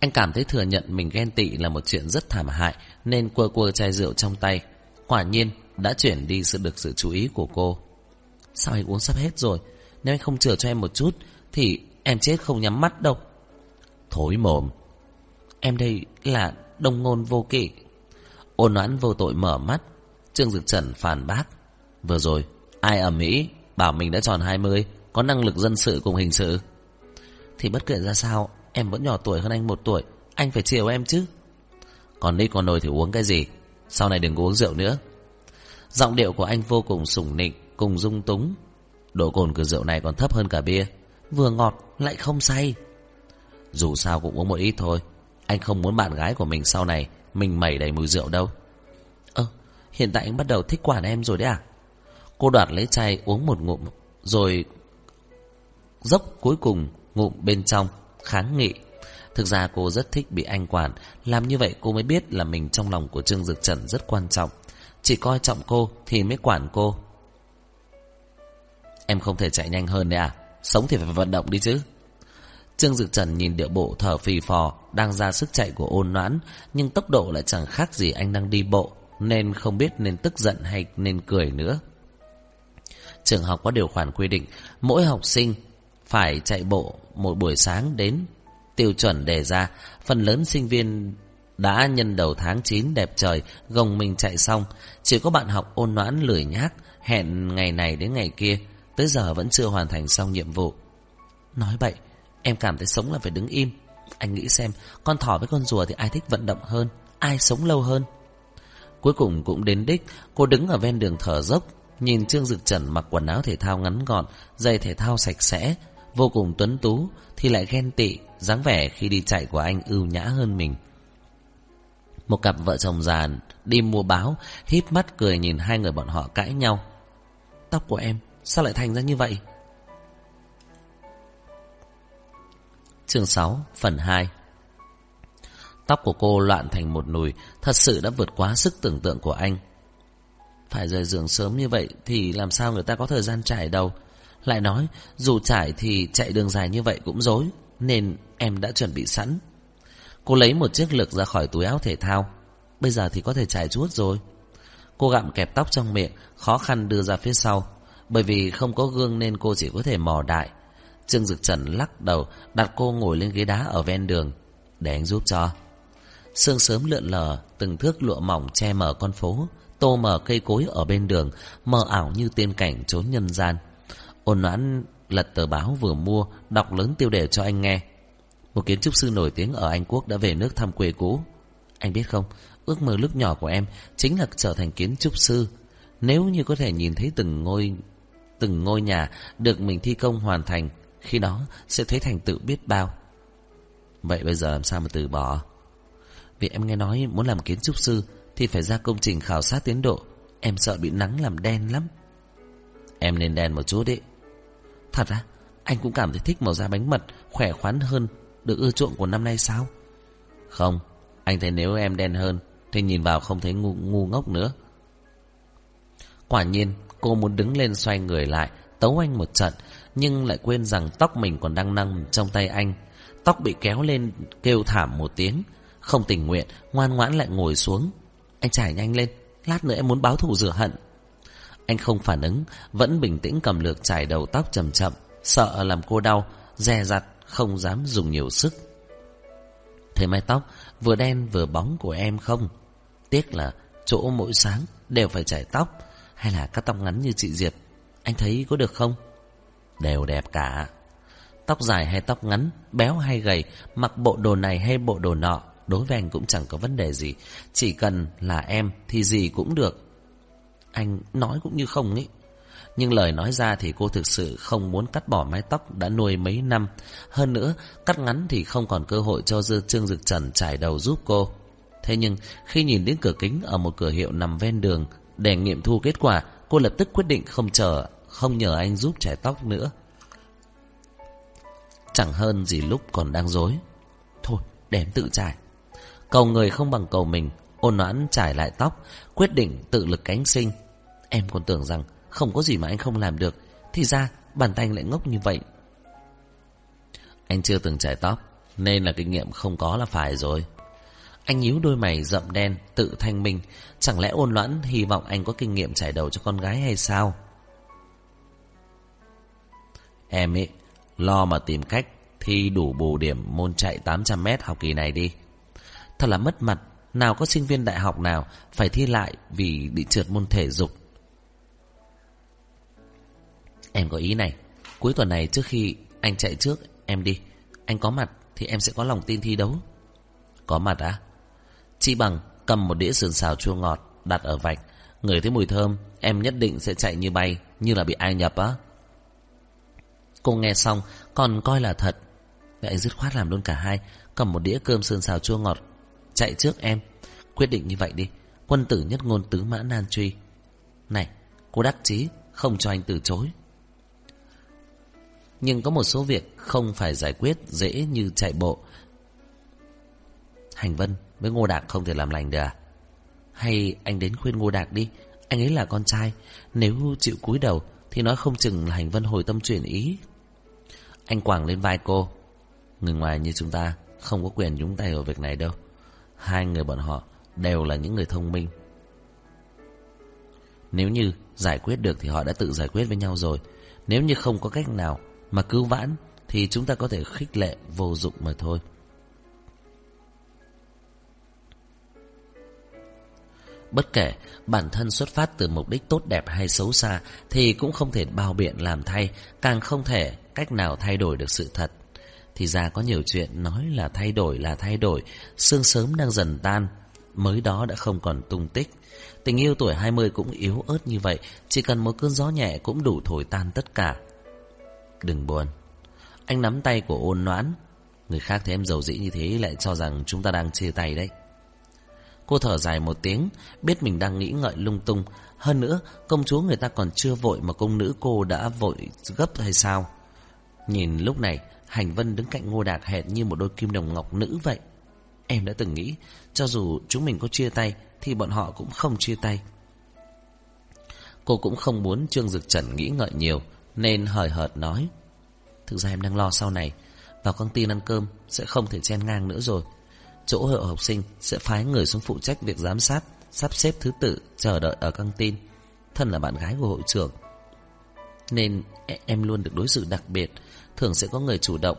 Anh cảm thấy thừa nhận mình ghen tị là một chuyện rất thảm hại Nên quơ quơ chai rượu trong tay. Quả nhiên đã chuyển đi sự được sự chú ý của cô. Sao anh uống sắp hết rồi? Nếu anh không chừa cho em một chút Thì em chết không nhắm mắt đâu. Thối mồm. Em đây là đông ngôn vô kỵ. Ôn oán vô tội mở mắt. Trương Dực Trần phản bác. Vừa rồi, ai ở Mỹ bảo mình đã tròn 20, có năng lực dân sự cùng hình sự. Thì bất kể ra sao, em vẫn nhỏ tuổi hơn anh một tuổi, anh phải chiều em chứ. Còn đi còn nồi thì uống cái gì, sau này đừng có uống rượu nữa. Giọng điệu của anh vô cùng sủng nịnh, cùng dung túng. Độ cồn của rượu này còn thấp hơn cả bia, vừa ngọt lại không say. Dù sao cũng uống một ít thôi, anh không muốn bạn gái của mình sau này mình mẩy đầy mùi rượu đâu. Ơ, hiện tại anh bắt đầu thích quản em rồi đấy à? Cô đoạt lấy chai uống một ngụm Rồi Dốc cuối cùng ngụm bên trong Kháng nghị. Thực ra cô rất thích bị anh quản. Làm như vậy cô mới biết là mình trong lòng của Trương Dực Trần rất quan trọng. Chỉ coi trọng cô thì mới quản cô. Em không thể chạy nhanh hơn đấy à? Sống thì phải vận động đi chứ. Trương Dực Trần nhìn điệu bộ thở phì phò, Đang ra sức chạy của ôn noãn, Nhưng tốc độ lại chẳng khác gì anh đang đi bộ, Nên không biết nên tức giận hay nên cười nữa. Trường học có điều khoản quy định, mỗi học sinh phải chạy bộ một buổi sáng đến tiêu chuẩn đề ra. Phần lớn sinh viên đã nhân đầu tháng 9 đẹp trời gồng mình chạy xong. Chỉ có bạn học ôn noãn lười nhác hẹn ngày này đến ngày kia tới giờ vẫn chưa hoàn thành xong nhiệm vụ. Nói vậy, em cảm thấy sống là phải đứng im. Anh nghĩ xem, con thỏ với con rùa thì ai thích vận động hơn, ai sống lâu hơn. Cuối cùng cũng đến đích, cô đứng ở ven đường thở dốc, Nhìn Trương Dực Trần mặc quần áo thể thao ngắn gọn, giày thể thao sạch sẽ, vô cùng tuấn tú, thì lại ghen tị, dáng vẻ khi đi chạy của anh ưu nhã hơn mình. Một cặp vợ chồng già đi mua báo, híp mắt cười nhìn hai người bọn họ cãi nhau. Tóc của em, sao lại thành ra như vậy? Chương 6, phần 2 Tóc của cô loạn thành một nùi, thật sự đã vượt quá sức tưởng tượng của anh. Phải rời giường sớm như vậy Thì làm sao người ta có thời gian trải đâu lại nói dù trải thì chạy đường dài như vậy cũng dối Nên em đã chuẩn bị sẵn. Cô lấy một chiếc lược ra khỏi túi áo thể thao. Bây giờ thì có thể trải chuốt rồi. Cô gặm kẹp tóc trong miệng Khó khăn đưa ra phía sau. Bởi vì không có gương nên cô chỉ có thể mò đại. Trương Dực Trần lắc đầu Đặt cô ngồi lên ghế đá ở ven đường. Để anh giúp cho. Sương sớm lượn lờ Từng thước lụa mỏng che mở con phố tô mờ cây cối ở bên đường, mờ ảo như tiên cảnh trốn nhân gian. Ôn noãn lật tờ báo vừa mua, đọc lớn tiêu đề cho anh nghe. Một kiến trúc sư nổi tiếng ở Anh Quốc đã về nước thăm quê cũ. Anh biết không, ước mơ lúc nhỏ của em chính là trở thành kiến trúc sư. Nếu như có thể nhìn thấy từng ngôi từng ngôi nhà được mình thi công hoàn thành, khi đó sẽ thấy thành tựu biết bao. Vậy bây giờ làm sao mà từ bỏ? Vì em nghe nói muốn làm kiến trúc sư thì phải ra công trình khảo sát tiến độ Em sợ bị nắng làm đen lắm Em nên đen một chút đấy Thật á? Anh cũng cảm thấy thích màu da bánh mật Khỏe khoắn hơn Được ưa chuộng của năm nay sao? Không Anh thấy nếu em đen hơn Thì nhìn vào không thấy ngu, ngu ngốc nữa. Quả nhiên Cô muốn đứng lên xoay người lại Tấu anh một trận Nhưng lại quên rằng tóc mình còn đang nâng trong tay anh. Tóc bị kéo lên kêu thảm một tiếng. Không tình nguyện Ngoan ngoãn lại ngồi xuống. Anh trải nhanh lên Lát nữa em muốn báo thù rửa hận. Anh không phản ứng, Vẫn bình tĩnh cầm lược chải đầu tóc chậm chậm, Sợ làm cô đau, Dè dặt, không dám dùng nhiều sức. Thế mái tóc Vừa đen vừa bóng của em không? Tiếc là chỗ mỗi sáng Đều phải chải tóc, Hay là cắt tóc ngắn như chị Diệp, Anh thấy có được không? Đều đẹp cả. Tóc dài hay tóc ngắn, Béo hay gầy, Mặc bộ đồ này hay bộ đồ nọ, Đối với anh cũng chẳng có vấn đề gì. Chỉ cần là em thì gì cũng được. Anh nói cũng như không ấy. Nhưng lời nói ra thì cô thực sự không muốn cắt bỏ mái tóc đã nuôi mấy năm. Hơn nữa, cắt ngắn thì không còn cơ hội cho Dư Trương Dực Trần trải đầu giúp cô. Thế nhưng, khi nhìn đến cửa kính ở một cửa hiệu nằm ven đường, Để nghiệm thu kết quả, Cô lập tức quyết định không chờ, Không nhờ anh giúp trải tóc nữa. Chẳng hơn gì lúc còn đang dối Thôi, để em tự trải. Cầu người không bằng cầu mình, Ôn noãn trải lại tóc, Quyết định tự lực cánh sinh. Em còn tưởng rằng không có gì mà anh không làm được, Thì ra bàn tay anh lại ngốc như vậy. Anh chưa từng trải tóc, Nên là kinh nghiệm không có là phải rồi. Anh nhíu đôi mày rậm đen, Tự thanh minh, Chẳng lẽ ôn loãn hy vọng anh có kinh nghiệm trải đầu cho con gái hay sao? Em ấy Lo mà tìm cách Thi đủ bù điểm môn chạy 800m học kỳ này đi. Thật là mất mặt, Nào có sinh viên đại học nào phải thi lại vì bị trượt môn thể dục. Em có ý này. Cuối tuần này trước khi anh chạy trước, em đi. Anh có mặt thì em sẽ có lòng tin thi đấu. Có mặt á? Chi bằng cầm một đĩa sườn xào chua ngọt đặt ở vạch. Ngửi thấy mùi thơm, em nhất định sẽ chạy như bay, như là bị ai nhập á. Cô nghe xong còn coi là thật. Vậy anh dứt khoát làm luôn cả hai, cầm một đĩa cơm sườn xào chua ngọt. Chạy trước em. Quyết định như vậy đi. Quân tử nhất ngôn tứ mã nan truy. Này, cô đắc chí không cho anh từ chối. Nhưng có một số việc không phải giải quyết dễ như chạy bộ. Hành Vân với Ngô Đạc không thể làm lành được à? Hay anh đến khuyên Ngô Đạc đi, anh ấy là con trai, nếu chịu cúi đầu thì nói không chừng là Hành Vân hồi tâm chuyển ý. Anh quảng lên vai cô. Người ngoài như chúng ta không có quyền nhúng tay vào việc này đâu. Hai người bọn họ đều là những người thông minh. Nếu như giải quyết được thì họ đã tự giải quyết với nhau rồi. Nếu như không có cách nào mà cứu vãn thì chúng ta có thể khích lệ vô dụng mà thôi. Bất kể bản thân xuất phát từ mục đích tốt đẹp hay xấu xa thì cũng không thể bao biện làm thay, càng không thể cách nào thay đổi được sự thật. Thì ra có nhiều chuyện nói là thay đổi là thay đổi, sương sớm đang dần tan, mới đó đã không còn tung tích. Tình yêu tuổi 20 cũng yếu ớt như vậy, chỉ cần một cơn gió nhẹ cũng đủ thổi tan tất cả. Đừng buồn. Anh nắm tay của ôn noãn. Người khác thấy em giàu dĩ như thế lại cho rằng chúng ta đang chia tay đấy. Cô thở dài một tiếng, biết mình đang nghĩ ngợi lung tung. Hơn nữa, công chúa người ta còn chưa vội mà công nữ cô đã vội gấp hay sao? Nhìn lúc này, Hành Vân đứng cạnh Ngô đạt hệt như một đôi kim đồng ngọc nữ vậy. Em đã từng nghĩ, cho dù chúng mình có chia tay, thì bọn họ cũng không chia tay. Cô cũng không muốn Trương Dực Trần nghĩ ngợi nhiều, nên hời hợt nói. Thực ra em đang lo sau này, vào căng tin ăn cơm sẽ không thể chen ngang nữa rồi. Chỗ hội học sinh sẽ phái người xuống phụ trách việc giám sát, sắp xếp thứ tự, chờ đợi ở căng tin. Thân là bạn gái của hội trưởng. Nên e- em luôn được đối xử đặc biệt, thường sẽ có người chủ động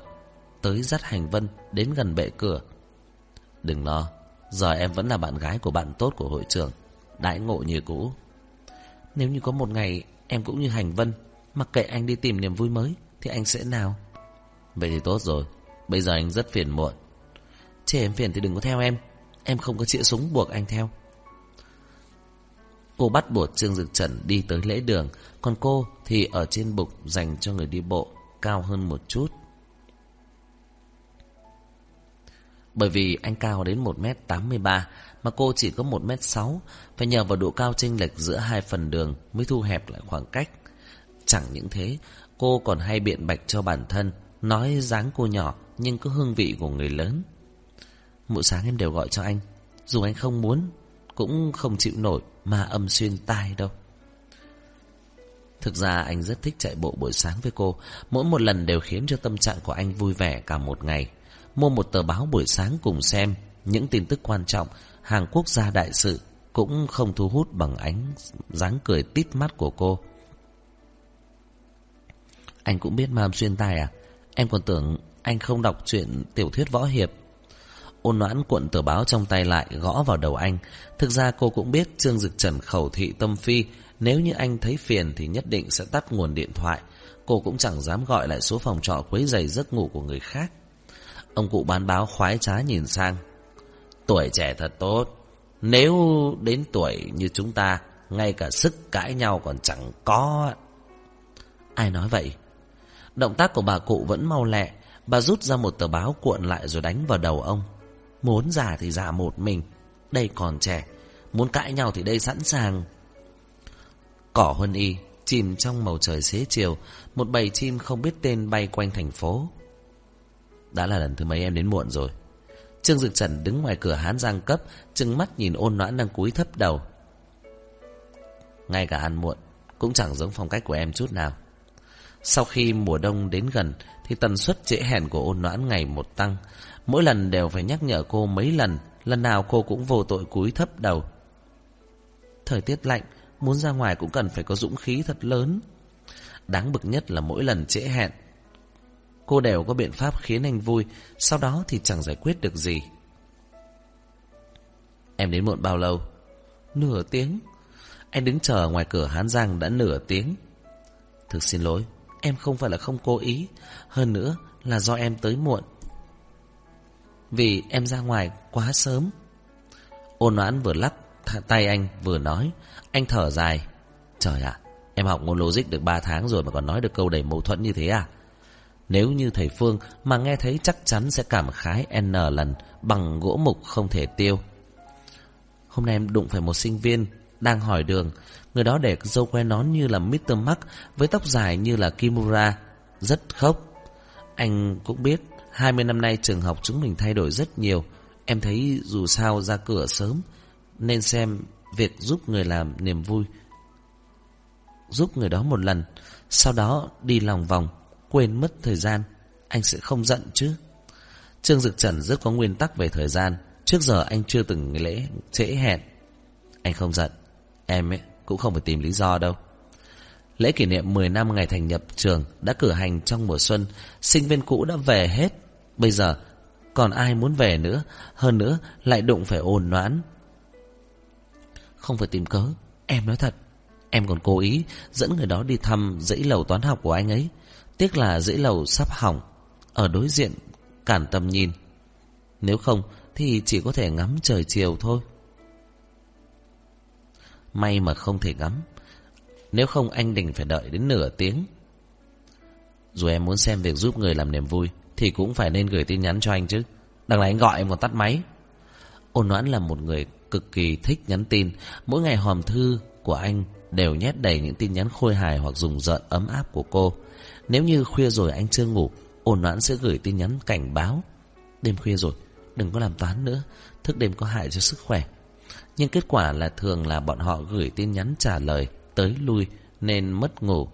tới dắt hành vân đến gần bệ cửa. Đừng lo, giờ em vẫn là bạn gái của bạn tốt của hội trưởng, đãi ngộ như cũ. Nếu như có một ngày em cũng như hành vân, mặc kệ anh đi tìm niềm vui mới, thì anh sẽ nào? Vậy thì tốt rồi, bây giờ anh rất phiền muộn. Chê em phiền thì đừng có theo em, em không có chĩa súng buộc anh theo. Cô bắt buộc Trương Dực Trần đi tới lễ đường, còn cô thì ở trên bục dành cho người đi bộ, cao hơn một chút. Bởi vì anh cao đến 1m83 mà cô chỉ có 1m6, phải nhờ vào độ cao chênh lệch giữa hai phần đường mới thu hẹp lại khoảng cách. Chẳng những thế, cô còn hay biện bạch cho bản thân, nói dáng cô nhỏ nhưng có hương vị của người lớn. Mỗi sáng em đều gọi cho anh, dù anh không muốn, cũng không chịu nổi mà âm xuyên tai đâu. Thực ra anh rất thích chạy bộ buổi sáng với cô, mỗi một lần đều khiến cho tâm trạng của anh vui vẻ cả một ngày. Mua một tờ báo buổi sáng cùng xem những tin tức quan trọng, hàng quốc gia đại sự cũng không thu hút bằng ánh dáng cười tít mắt của cô. Anh cũng biết mầm xuyên tai à? Em còn tưởng anh không đọc truyện tiểu thuyết võ hiệp. Ôn noãn cuộn tờ báo trong tay lại gõ vào đầu anh. Thực ra cô cũng biết Trương Dực Trần khẩu thị tâm phi nếu như anh thấy phiền thì nhất định sẽ tắt nguồn điện thoại. Cô cũng chẳng dám gọi lại số phòng trọ quấy giày giấc ngủ của người khác. Ông cụ bán báo khoái trá nhìn sang. Tuổi trẻ thật tốt. Nếu đến tuổi như chúng ta, ngay cả sức cãi nhau còn chẳng có. Ai nói vậy? Động tác của bà cụ vẫn mau lẹ. Bà rút ra một tờ báo cuộn lại rồi đánh vào đầu ông. Muốn già thì già một mình. Đây còn trẻ. Muốn cãi nhau thì đây sẵn sàng. Cỏ huân y chìm trong màu trời xế chiều, một bầy chim không biết tên bay quanh thành phố. Đã là lần thứ mấy em đến muộn rồi. Trương Dực Trần đứng ngoài cửa hán giang cấp, trừng mắt nhìn ôn noãn đang cúi thấp đầu. Ngay cả ăn muộn, cũng chẳng giống phong cách của em chút nào. Sau khi mùa đông đến gần, thì tần suất trễ hẹn của ôn noãn ngày một tăng. Mỗi lần đều phải nhắc nhở cô mấy lần, lần nào cô cũng vô tội cúi thấp đầu. Thời tiết lạnh, Muốn ra ngoài cũng cần phải có dũng khí thật lớn Đáng bực nhất là mỗi lần trễ hẹn Cô đều có biện pháp khiến anh vui Sau đó thì chẳng giải quyết được gì Em đến muộn bao lâu? Nửa tiếng. Anh đứng chờ ngoài cửa Hán Giang đã nửa tiếng. Thực xin lỗi, em không phải là không cố ý. Hơn nữa là do em tới muộn. Vì em ra ngoài quá sớm. Ôn oán vừa lắc tay anh vừa nói. Anh thở dài. Trời ạ, em học ngôn logic được 3 tháng rồi mà còn nói được câu đầy mâu thuẫn như thế à? Nếu như thầy Phương mà nghe thấy chắc chắn sẽ cảm khái N lần bằng gỗ mục không thể tiêu. Hôm nay em đụng phải một sinh viên đang hỏi đường. Người đó để dâu que nón như là Mr. Mark với tóc dài như là Kimura. Rất khốc. Anh cũng biết 20 năm nay trường học chúng mình thay đổi rất nhiều. Em thấy dù sao ra cửa sớm nên xem việc giúp người làm niềm vui. Giúp người đó một lần, sau đó đi lòng vòng, quên mất thời gian. Anh sẽ không giận chứ. Trương Dực Trần rất có nguyên tắc về thời gian. Trước giờ anh chưa từng lễ trễ hẹn. Anh không giận. Em ấy cũng không phải tìm lý do đâu. Lễ kỷ niệm 10 năm ngày thành nhập trường đã cử hành trong mùa xuân. Sinh viên cũ đã về hết. Bây giờ còn ai muốn về nữa. Hơn nữa, lại đụng phải ồn noãn. Không phải tìm cớ. Em nói thật. Em còn cố ý dẫn người đó đi thăm dãy lầu toán học của anh ấy. Tiếc là dãy lầu sắp hỏng. Ở đối diện cản tầm nhìn. Nếu không thì chỉ có thể ngắm trời chiều thôi. May mà không thể ngắm. Nếu không anh định phải đợi đến nửa tiếng. Dù em muốn xem việc giúp người làm niềm vui thì cũng phải nên gửi tin nhắn cho anh chứ. Đằng này anh gọi em còn tắt máy. Ôn Noãn là một người cực kỳ thích nhắn tin. Mỗi ngày hòm thư của anh đều nhét đầy những tin nhắn khôi hài hoặc dùng giận ấm áp của cô. Nếu như khuya rồi anh chưa ngủ, ôn noãn sẽ gửi tin nhắn cảnh báo. Đêm khuya rồi, đừng có làm toán nữa, thức đêm có hại cho sức khỏe. Nhưng kết quả là thường là bọn họ gửi tin nhắn trả lời tới lui nên mất ngủ.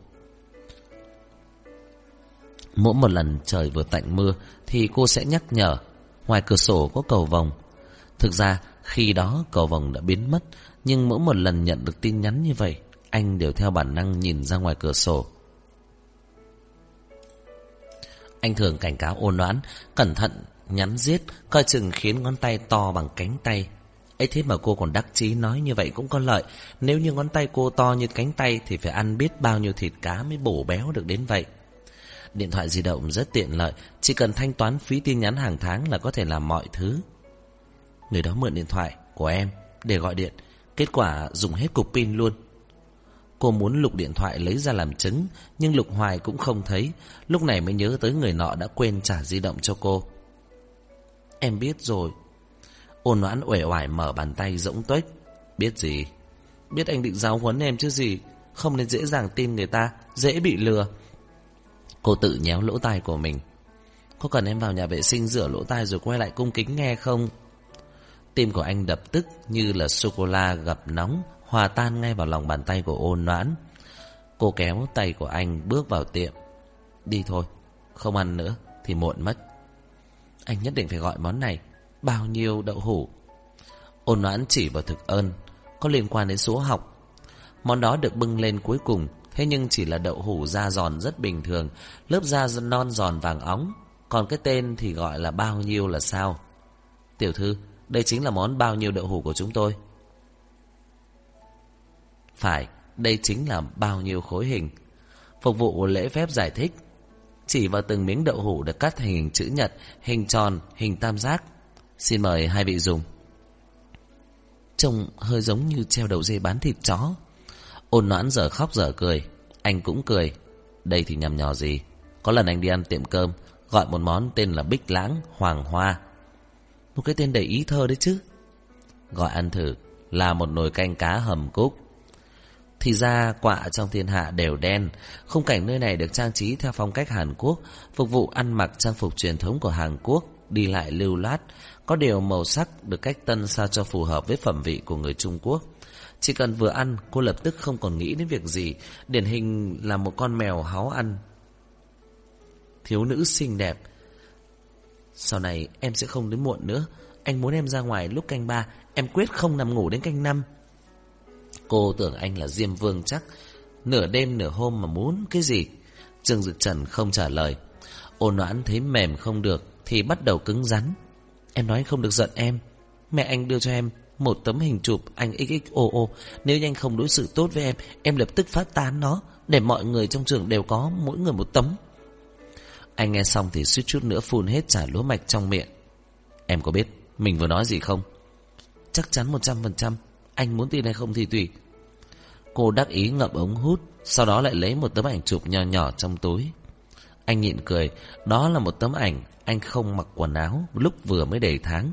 Mỗi một lần trời vừa tạnh mưa thì cô sẽ nhắc nhở ngoài cửa sổ có cầu vòng Thực ra khi đó cầu vòng đã biến mất nhưng mỗi một lần nhận được tin nhắn như vậy anh đều theo bản năng nhìn ra ngoài cửa sổ. Anh thường cảnh cáo ôn đoán, cẩn thận, nhắn giết, coi chừng khiến ngón tay to bằng cánh tay ấy thế mà cô còn đắc chí nói như vậy cũng có lợi. Nếu như ngón tay cô to như cánh tay thì phải ăn biết bao nhiêu thịt cá mới bổ béo được đến vậy. Điện thoại di động rất tiện lợi, chỉ cần thanh toán phí tin nhắn hàng tháng là có thể làm mọi thứ. Người đó mượn điện thoại của em để gọi điện, kết quả dùng hết cục pin luôn. Cô muốn lục điện thoại lấy ra làm chứng, nhưng lục hoài cũng không thấy. Lúc này mới nhớ tới người nọ đã quên trả di động cho cô. Em biết rồi. Ôn noãn uể oải mở bàn tay rỗng tuếch. Biết gì? Biết anh định giáo huấn em chứ gì. Không nên dễ dàng tin người ta, dễ bị lừa. Cô tự nhéo lỗ tai của mình. Có cần em vào nhà vệ sinh rửa lỗ tai rồi quay lại cung kính nghe không? Tim của anh đập tức như là sô-cô-la gặp nóng hòa tan ngay vào lòng bàn tay của ôn noãn. Cô kéo tay của anh bước vào tiệm. Đi thôi, không ăn nữa thì muộn mất. Anh nhất định phải gọi món này. Bao nhiêu đậu hủ? Ôn noãn chỉ vào thực ơn, có liên quan đến số học. Món đó được bưng lên cuối cùng, thế nhưng chỉ là đậu hủ da giòn rất bình thường, lớp da non giòn vàng óng. Còn cái tên thì gọi là bao nhiêu là sao? Tiểu thư, đây chính là món bao nhiêu đậu hủ của chúng tôi. Phải, đây chính là bao nhiêu khối hình. Phục vụ lễ phép giải thích. Chỉ vào từng miếng đậu hủ được cắt thành hình chữ nhật, hình tròn, hình tam giác. Xin mời hai vị dùng. Trông hơi giống như treo đầu dê bán thịt chó. Ôn noãn giờ khóc giờ cười. Anh cũng cười. Đây thì nhầm nhò gì. Có lần anh đi ăn tiệm cơm, gọi một món tên là Bích Lãng Hoàng Hoa. Một cái tên đầy ý thơ đấy chứ. Gọi ăn thử là một nồi canh cá hầm cúc. Thì ra quạ trong thiên hạ đều đen Khung cảnh nơi này được trang trí theo phong cách Hàn Quốc Phục vụ ăn mặc trang phục truyền thống của Hàn Quốc Đi lại lưu loát, Có điều màu sắc được cách tân sao cho phù hợp với phẩm vị của người Trung Quốc. Chỉ cần vừa ăn, cô lập tức không còn nghĩ đến việc gì. Điển hình là một con mèo háo ăn. Thiếu nữ xinh đẹp. Sau này em sẽ không đến muộn nữa. Anh muốn em ra ngoài lúc canh ba. Em quyết không nằm ngủ đến canh năm. Cô tưởng anh là Diêm Vương chắc. Nửa đêm nửa hôm mà muốn cái gì? Trương Dực Trần không trả lời. Ôn noãn thấy mềm không được. Thì bắt đầu cứng rắn. Em nói không được giận em. Mẹ anh đưa cho em Một tấm hình chụp anh XXOO Nếu như anh không đối xử tốt với em Em lập tức phát tán nó, Để mọi người trong trường đều có mỗi người một tấm. Anh nghe xong thì suýt chút nữa phun hết trả lúa mạch trong miệng. Em có biết mình vừa nói gì không? Chắc chắn 100% Anh muốn tin hay không thì tùy. Cô đắc ý ngậm ống hút, Sau đó lại lấy một tấm ảnh chụp nhỏ nhỏ trong túi. Anh nhịn cười, Đó là một tấm ảnh anh không mặc quần áo Lúc vừa mới đầy tháng.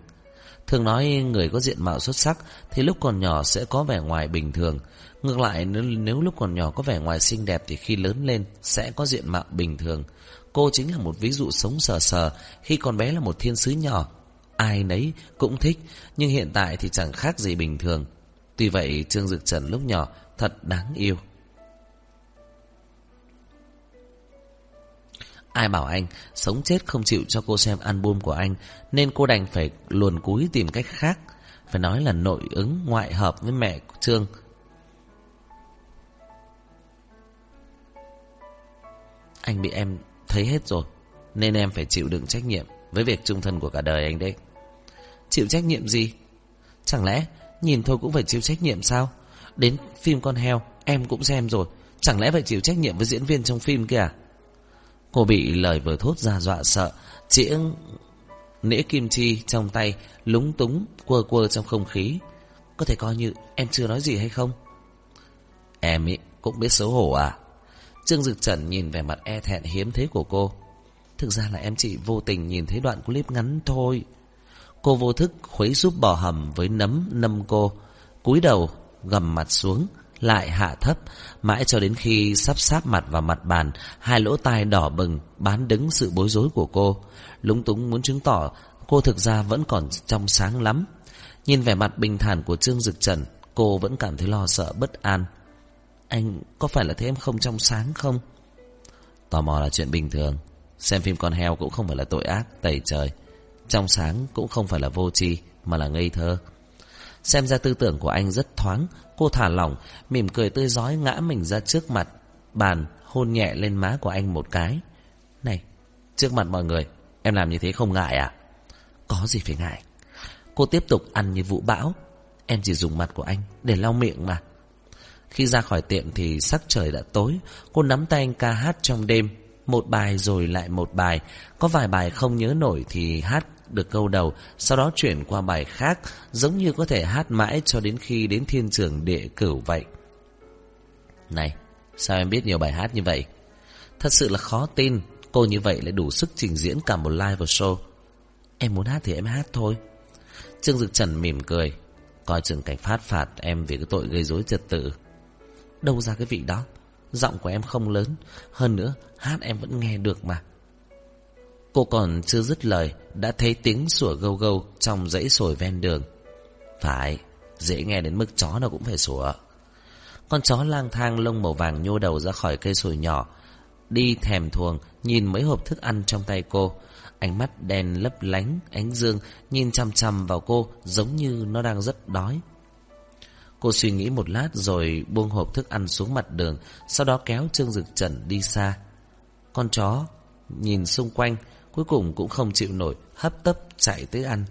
Thường nói người có diện mạo xuất sắc Thì lúc còn nhỏ sẽ có vẻ ngoài bình thường. Ngược lại nếu, nếu lúc còn nhỏ có vẻ ngoài xinh đẹp Thì khi lớn lên sẽ có diện mạo bình thường. Cô chính là một ví dụ sống sờ sờ Khi còn bé là một thiên sứ nhỏ. Ai nấy cũng thích Nhưng hiện tại thì chẳng khác gì bình thường. Tuy vậy Trương Dực Trần lúc nhỏ Thật đáng yêu. Ai bảo anh, Sống chết không chịu cho cô xem album của anh, Nên cô đành phải luồn cúi tìm cách khác. Phải nói là nội ứng ngoại hợp với mẹ Trương. Anh bị em thấy hết rồi, Nên em phải chịu đựng trách nhiệm Với việc trung thân của cả đời anh đấy. Chịu trách nhiệm gì? Chẳng lẽ nhìn thôi cũng phải chịu trách nhiệm sao? Đến phim con heo, Em cũng xem rồi, Chẳng lẽ phải chịu trách nhiệm với diễn viên trong phim kia à? Cô bị lời vừa thốt ra dọa sợ. Chĩa nĩa kim chi trong tay Lúng túng quơ quơ trong không khí. Có thể coi như em chưa nói gì hay không? Em ý, cũng biết xấu hổ à? Trương Dực Trần nhìn vẻ mặt e thẹn hiếm thế của cô. Thực ra là em chỉ vô tình nhìn thấy đoạn clip ngắn thôi. Cô vô thức khuấy giúp bò hầm với nấm nâm cô, cúi đầu gầm mặt xuống lại hạ thấp. Mãi cho đến khi sắp sát mặt vào mặt bàn, hai lỗ tai đỏ bừng bán đứng sự bối rối của cô. Lúng túng muốn chứng tỏ cô thực ra vẫn còn trong sáng lắm. Nhìn vẻ mặt bình thản của trương dực trần, cô vẫn cảm thấy lo sợ, bất an. Anh có phải là thế em không trong sáng không? Tò mò là chuyện bình thường. Xem phim con heo cũng không phải là tội ác, tẩy trời. Trong sáng cũng không phải là vô tri, mà là ngây thơ. Xem ra tư tưởng của anh rất thoáng Cô thả lỏng, Mỉm cười tươi giói ngã mình ra trước mặt. Bàn hôn nhẹ lên má của anh một cái. Này, Trước mặt mọi người, Em làm như thế không ngại à? Có gì phải ngại. Cô tiếp tục ăn như vũ bão. Em chỉ dùng mặt của anh để lau miệng mà. Khi ra khỏi tiệm thì sắc trời đã tối. Cô nắm tay anh ca hát trong đêm. Một bài rồi lại một bài. Có vài bài không nhớ nổi thì hát được câu đầu, sau đó chuyển qua bài khác, giống như có thể hát mãi cho đến khi đến thiên trường địa cửu vậy. Này, sao em biết nhiều bài hát như vậy? Thật sự là khó tin, cô như vậy lại đủ sức trình diễn cả một live show. Em muốn hát thì em hát thôi. Trương Dực Trần mỉm cười, coi chừng cảnh phát phạt em vì cái tội gây rối trật tự. Đâu ra cái vị đó? Giọng của em không lớn, hơn nữa hát em vẫn nghe được mà. Cô còn chưa dứt lời, Đã thấy tiếng sủa gâu gâu Trong dãy sồi ven đường. Phải, Dễ nghe đến mức chó nào cũng phải sủa. Con chó lang thang lông màu vàng nhô đầu ra khỏi cây sồi nhỏ, Đi thèm thuồng, Nhìn mấy hộp thức ăn trong tay cô. Ánh mắt đen lấp lánh, Ánh dương nhìn chăm chăm vào cô Giống như nó đang rất đói. Cô suy nghĩ một lát rồi buông hộp thức ăn xuống mặt đường, Sau đó kéo Trương Dực Trần đi xa. Con chó nhìn xung quanh Cuối cùng cũng không chịu nổi, Hấp tấp chạy tới ăn.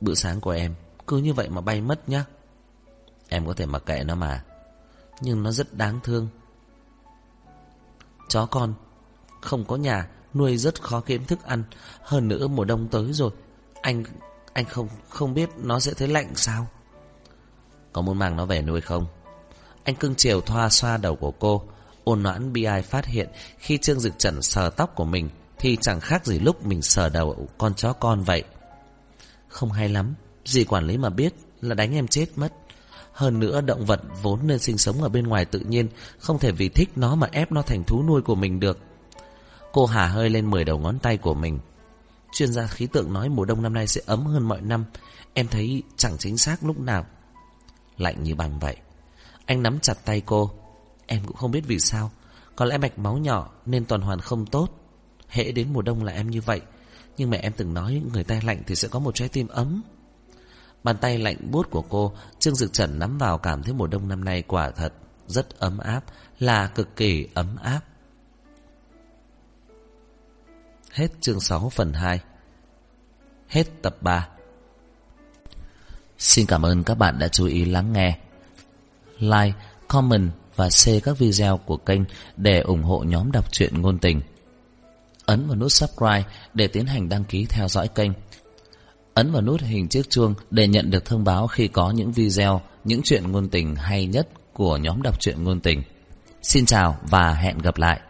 Bữa sáng của em Cứ như vậy mà bay mất nhá. Em có thể mặc kệ nó mà, Nhưng nó rất đáng thương. Chó con, Không có nhà, Nuôi rất khó kiếm thức ăn. Hơn nữa mùa đông tới rồi, Anh anh không không biết nó sẽ thấy lạnh sao? Có muốn mang nó về nuôi không? Anh cưng chiều thoa xoa đầu của cô Ôn noãn bi ai phát hiện khi Trương Dực Trần sờ tóc của mình thì chẳng khác gì lúc mình sờ đầu con chó con vậy. Không hay lắm, gì quản lý mà biết là đánh em chết mất. Hơn nữa động vật vốn nên sinh sống ở bên ngoài tự nhiên, không thể vì thích nó mà ép nó thành thú nuôi của mình được. Cô hả hơi lên 10 đầu ngón tay của mình. Chuyên gia khí tượng nói mùa đông năm nay sẽ ấm hơn mọi năm. Em thấy chẳng chính xác lúc nào. Lạnh như bằng vậy. Anh nắm chặt tay cô. Em cũng không biết vì sao. Có lẽ mạch máu nhỏ nên tuần hoàn không tốt. Hễ đến mùa đông là em như vậy. Nhưng mẹ em từng nói Người tay lạnh thì sẽ có một trái tim ấm. Bàn tay lạnh buốt của cô Trương Dực Trần nắm vào cảm thấy mùa đông năm nay quả thật Rất ấm áp Là cực kỳ ấm áp. Hết chương 6 phần 2 Hết tập 3 Xin cảm ơn các bạn đã chú ý lắng nghe. Like, comment và share các video của kênh để ủng hộ nhóm đọc truyện ngôn tình. Ấn vào nút subscribe để tiến hành đăng ký theo dõi kênh. Ấn vào nút hình chiếc chuông để nhận được thông báo khi có những video, những chuyện ngôn tình hay nhất của nhóm đọc truyện ngôn tình. Xin chào và hẹn gặp lại.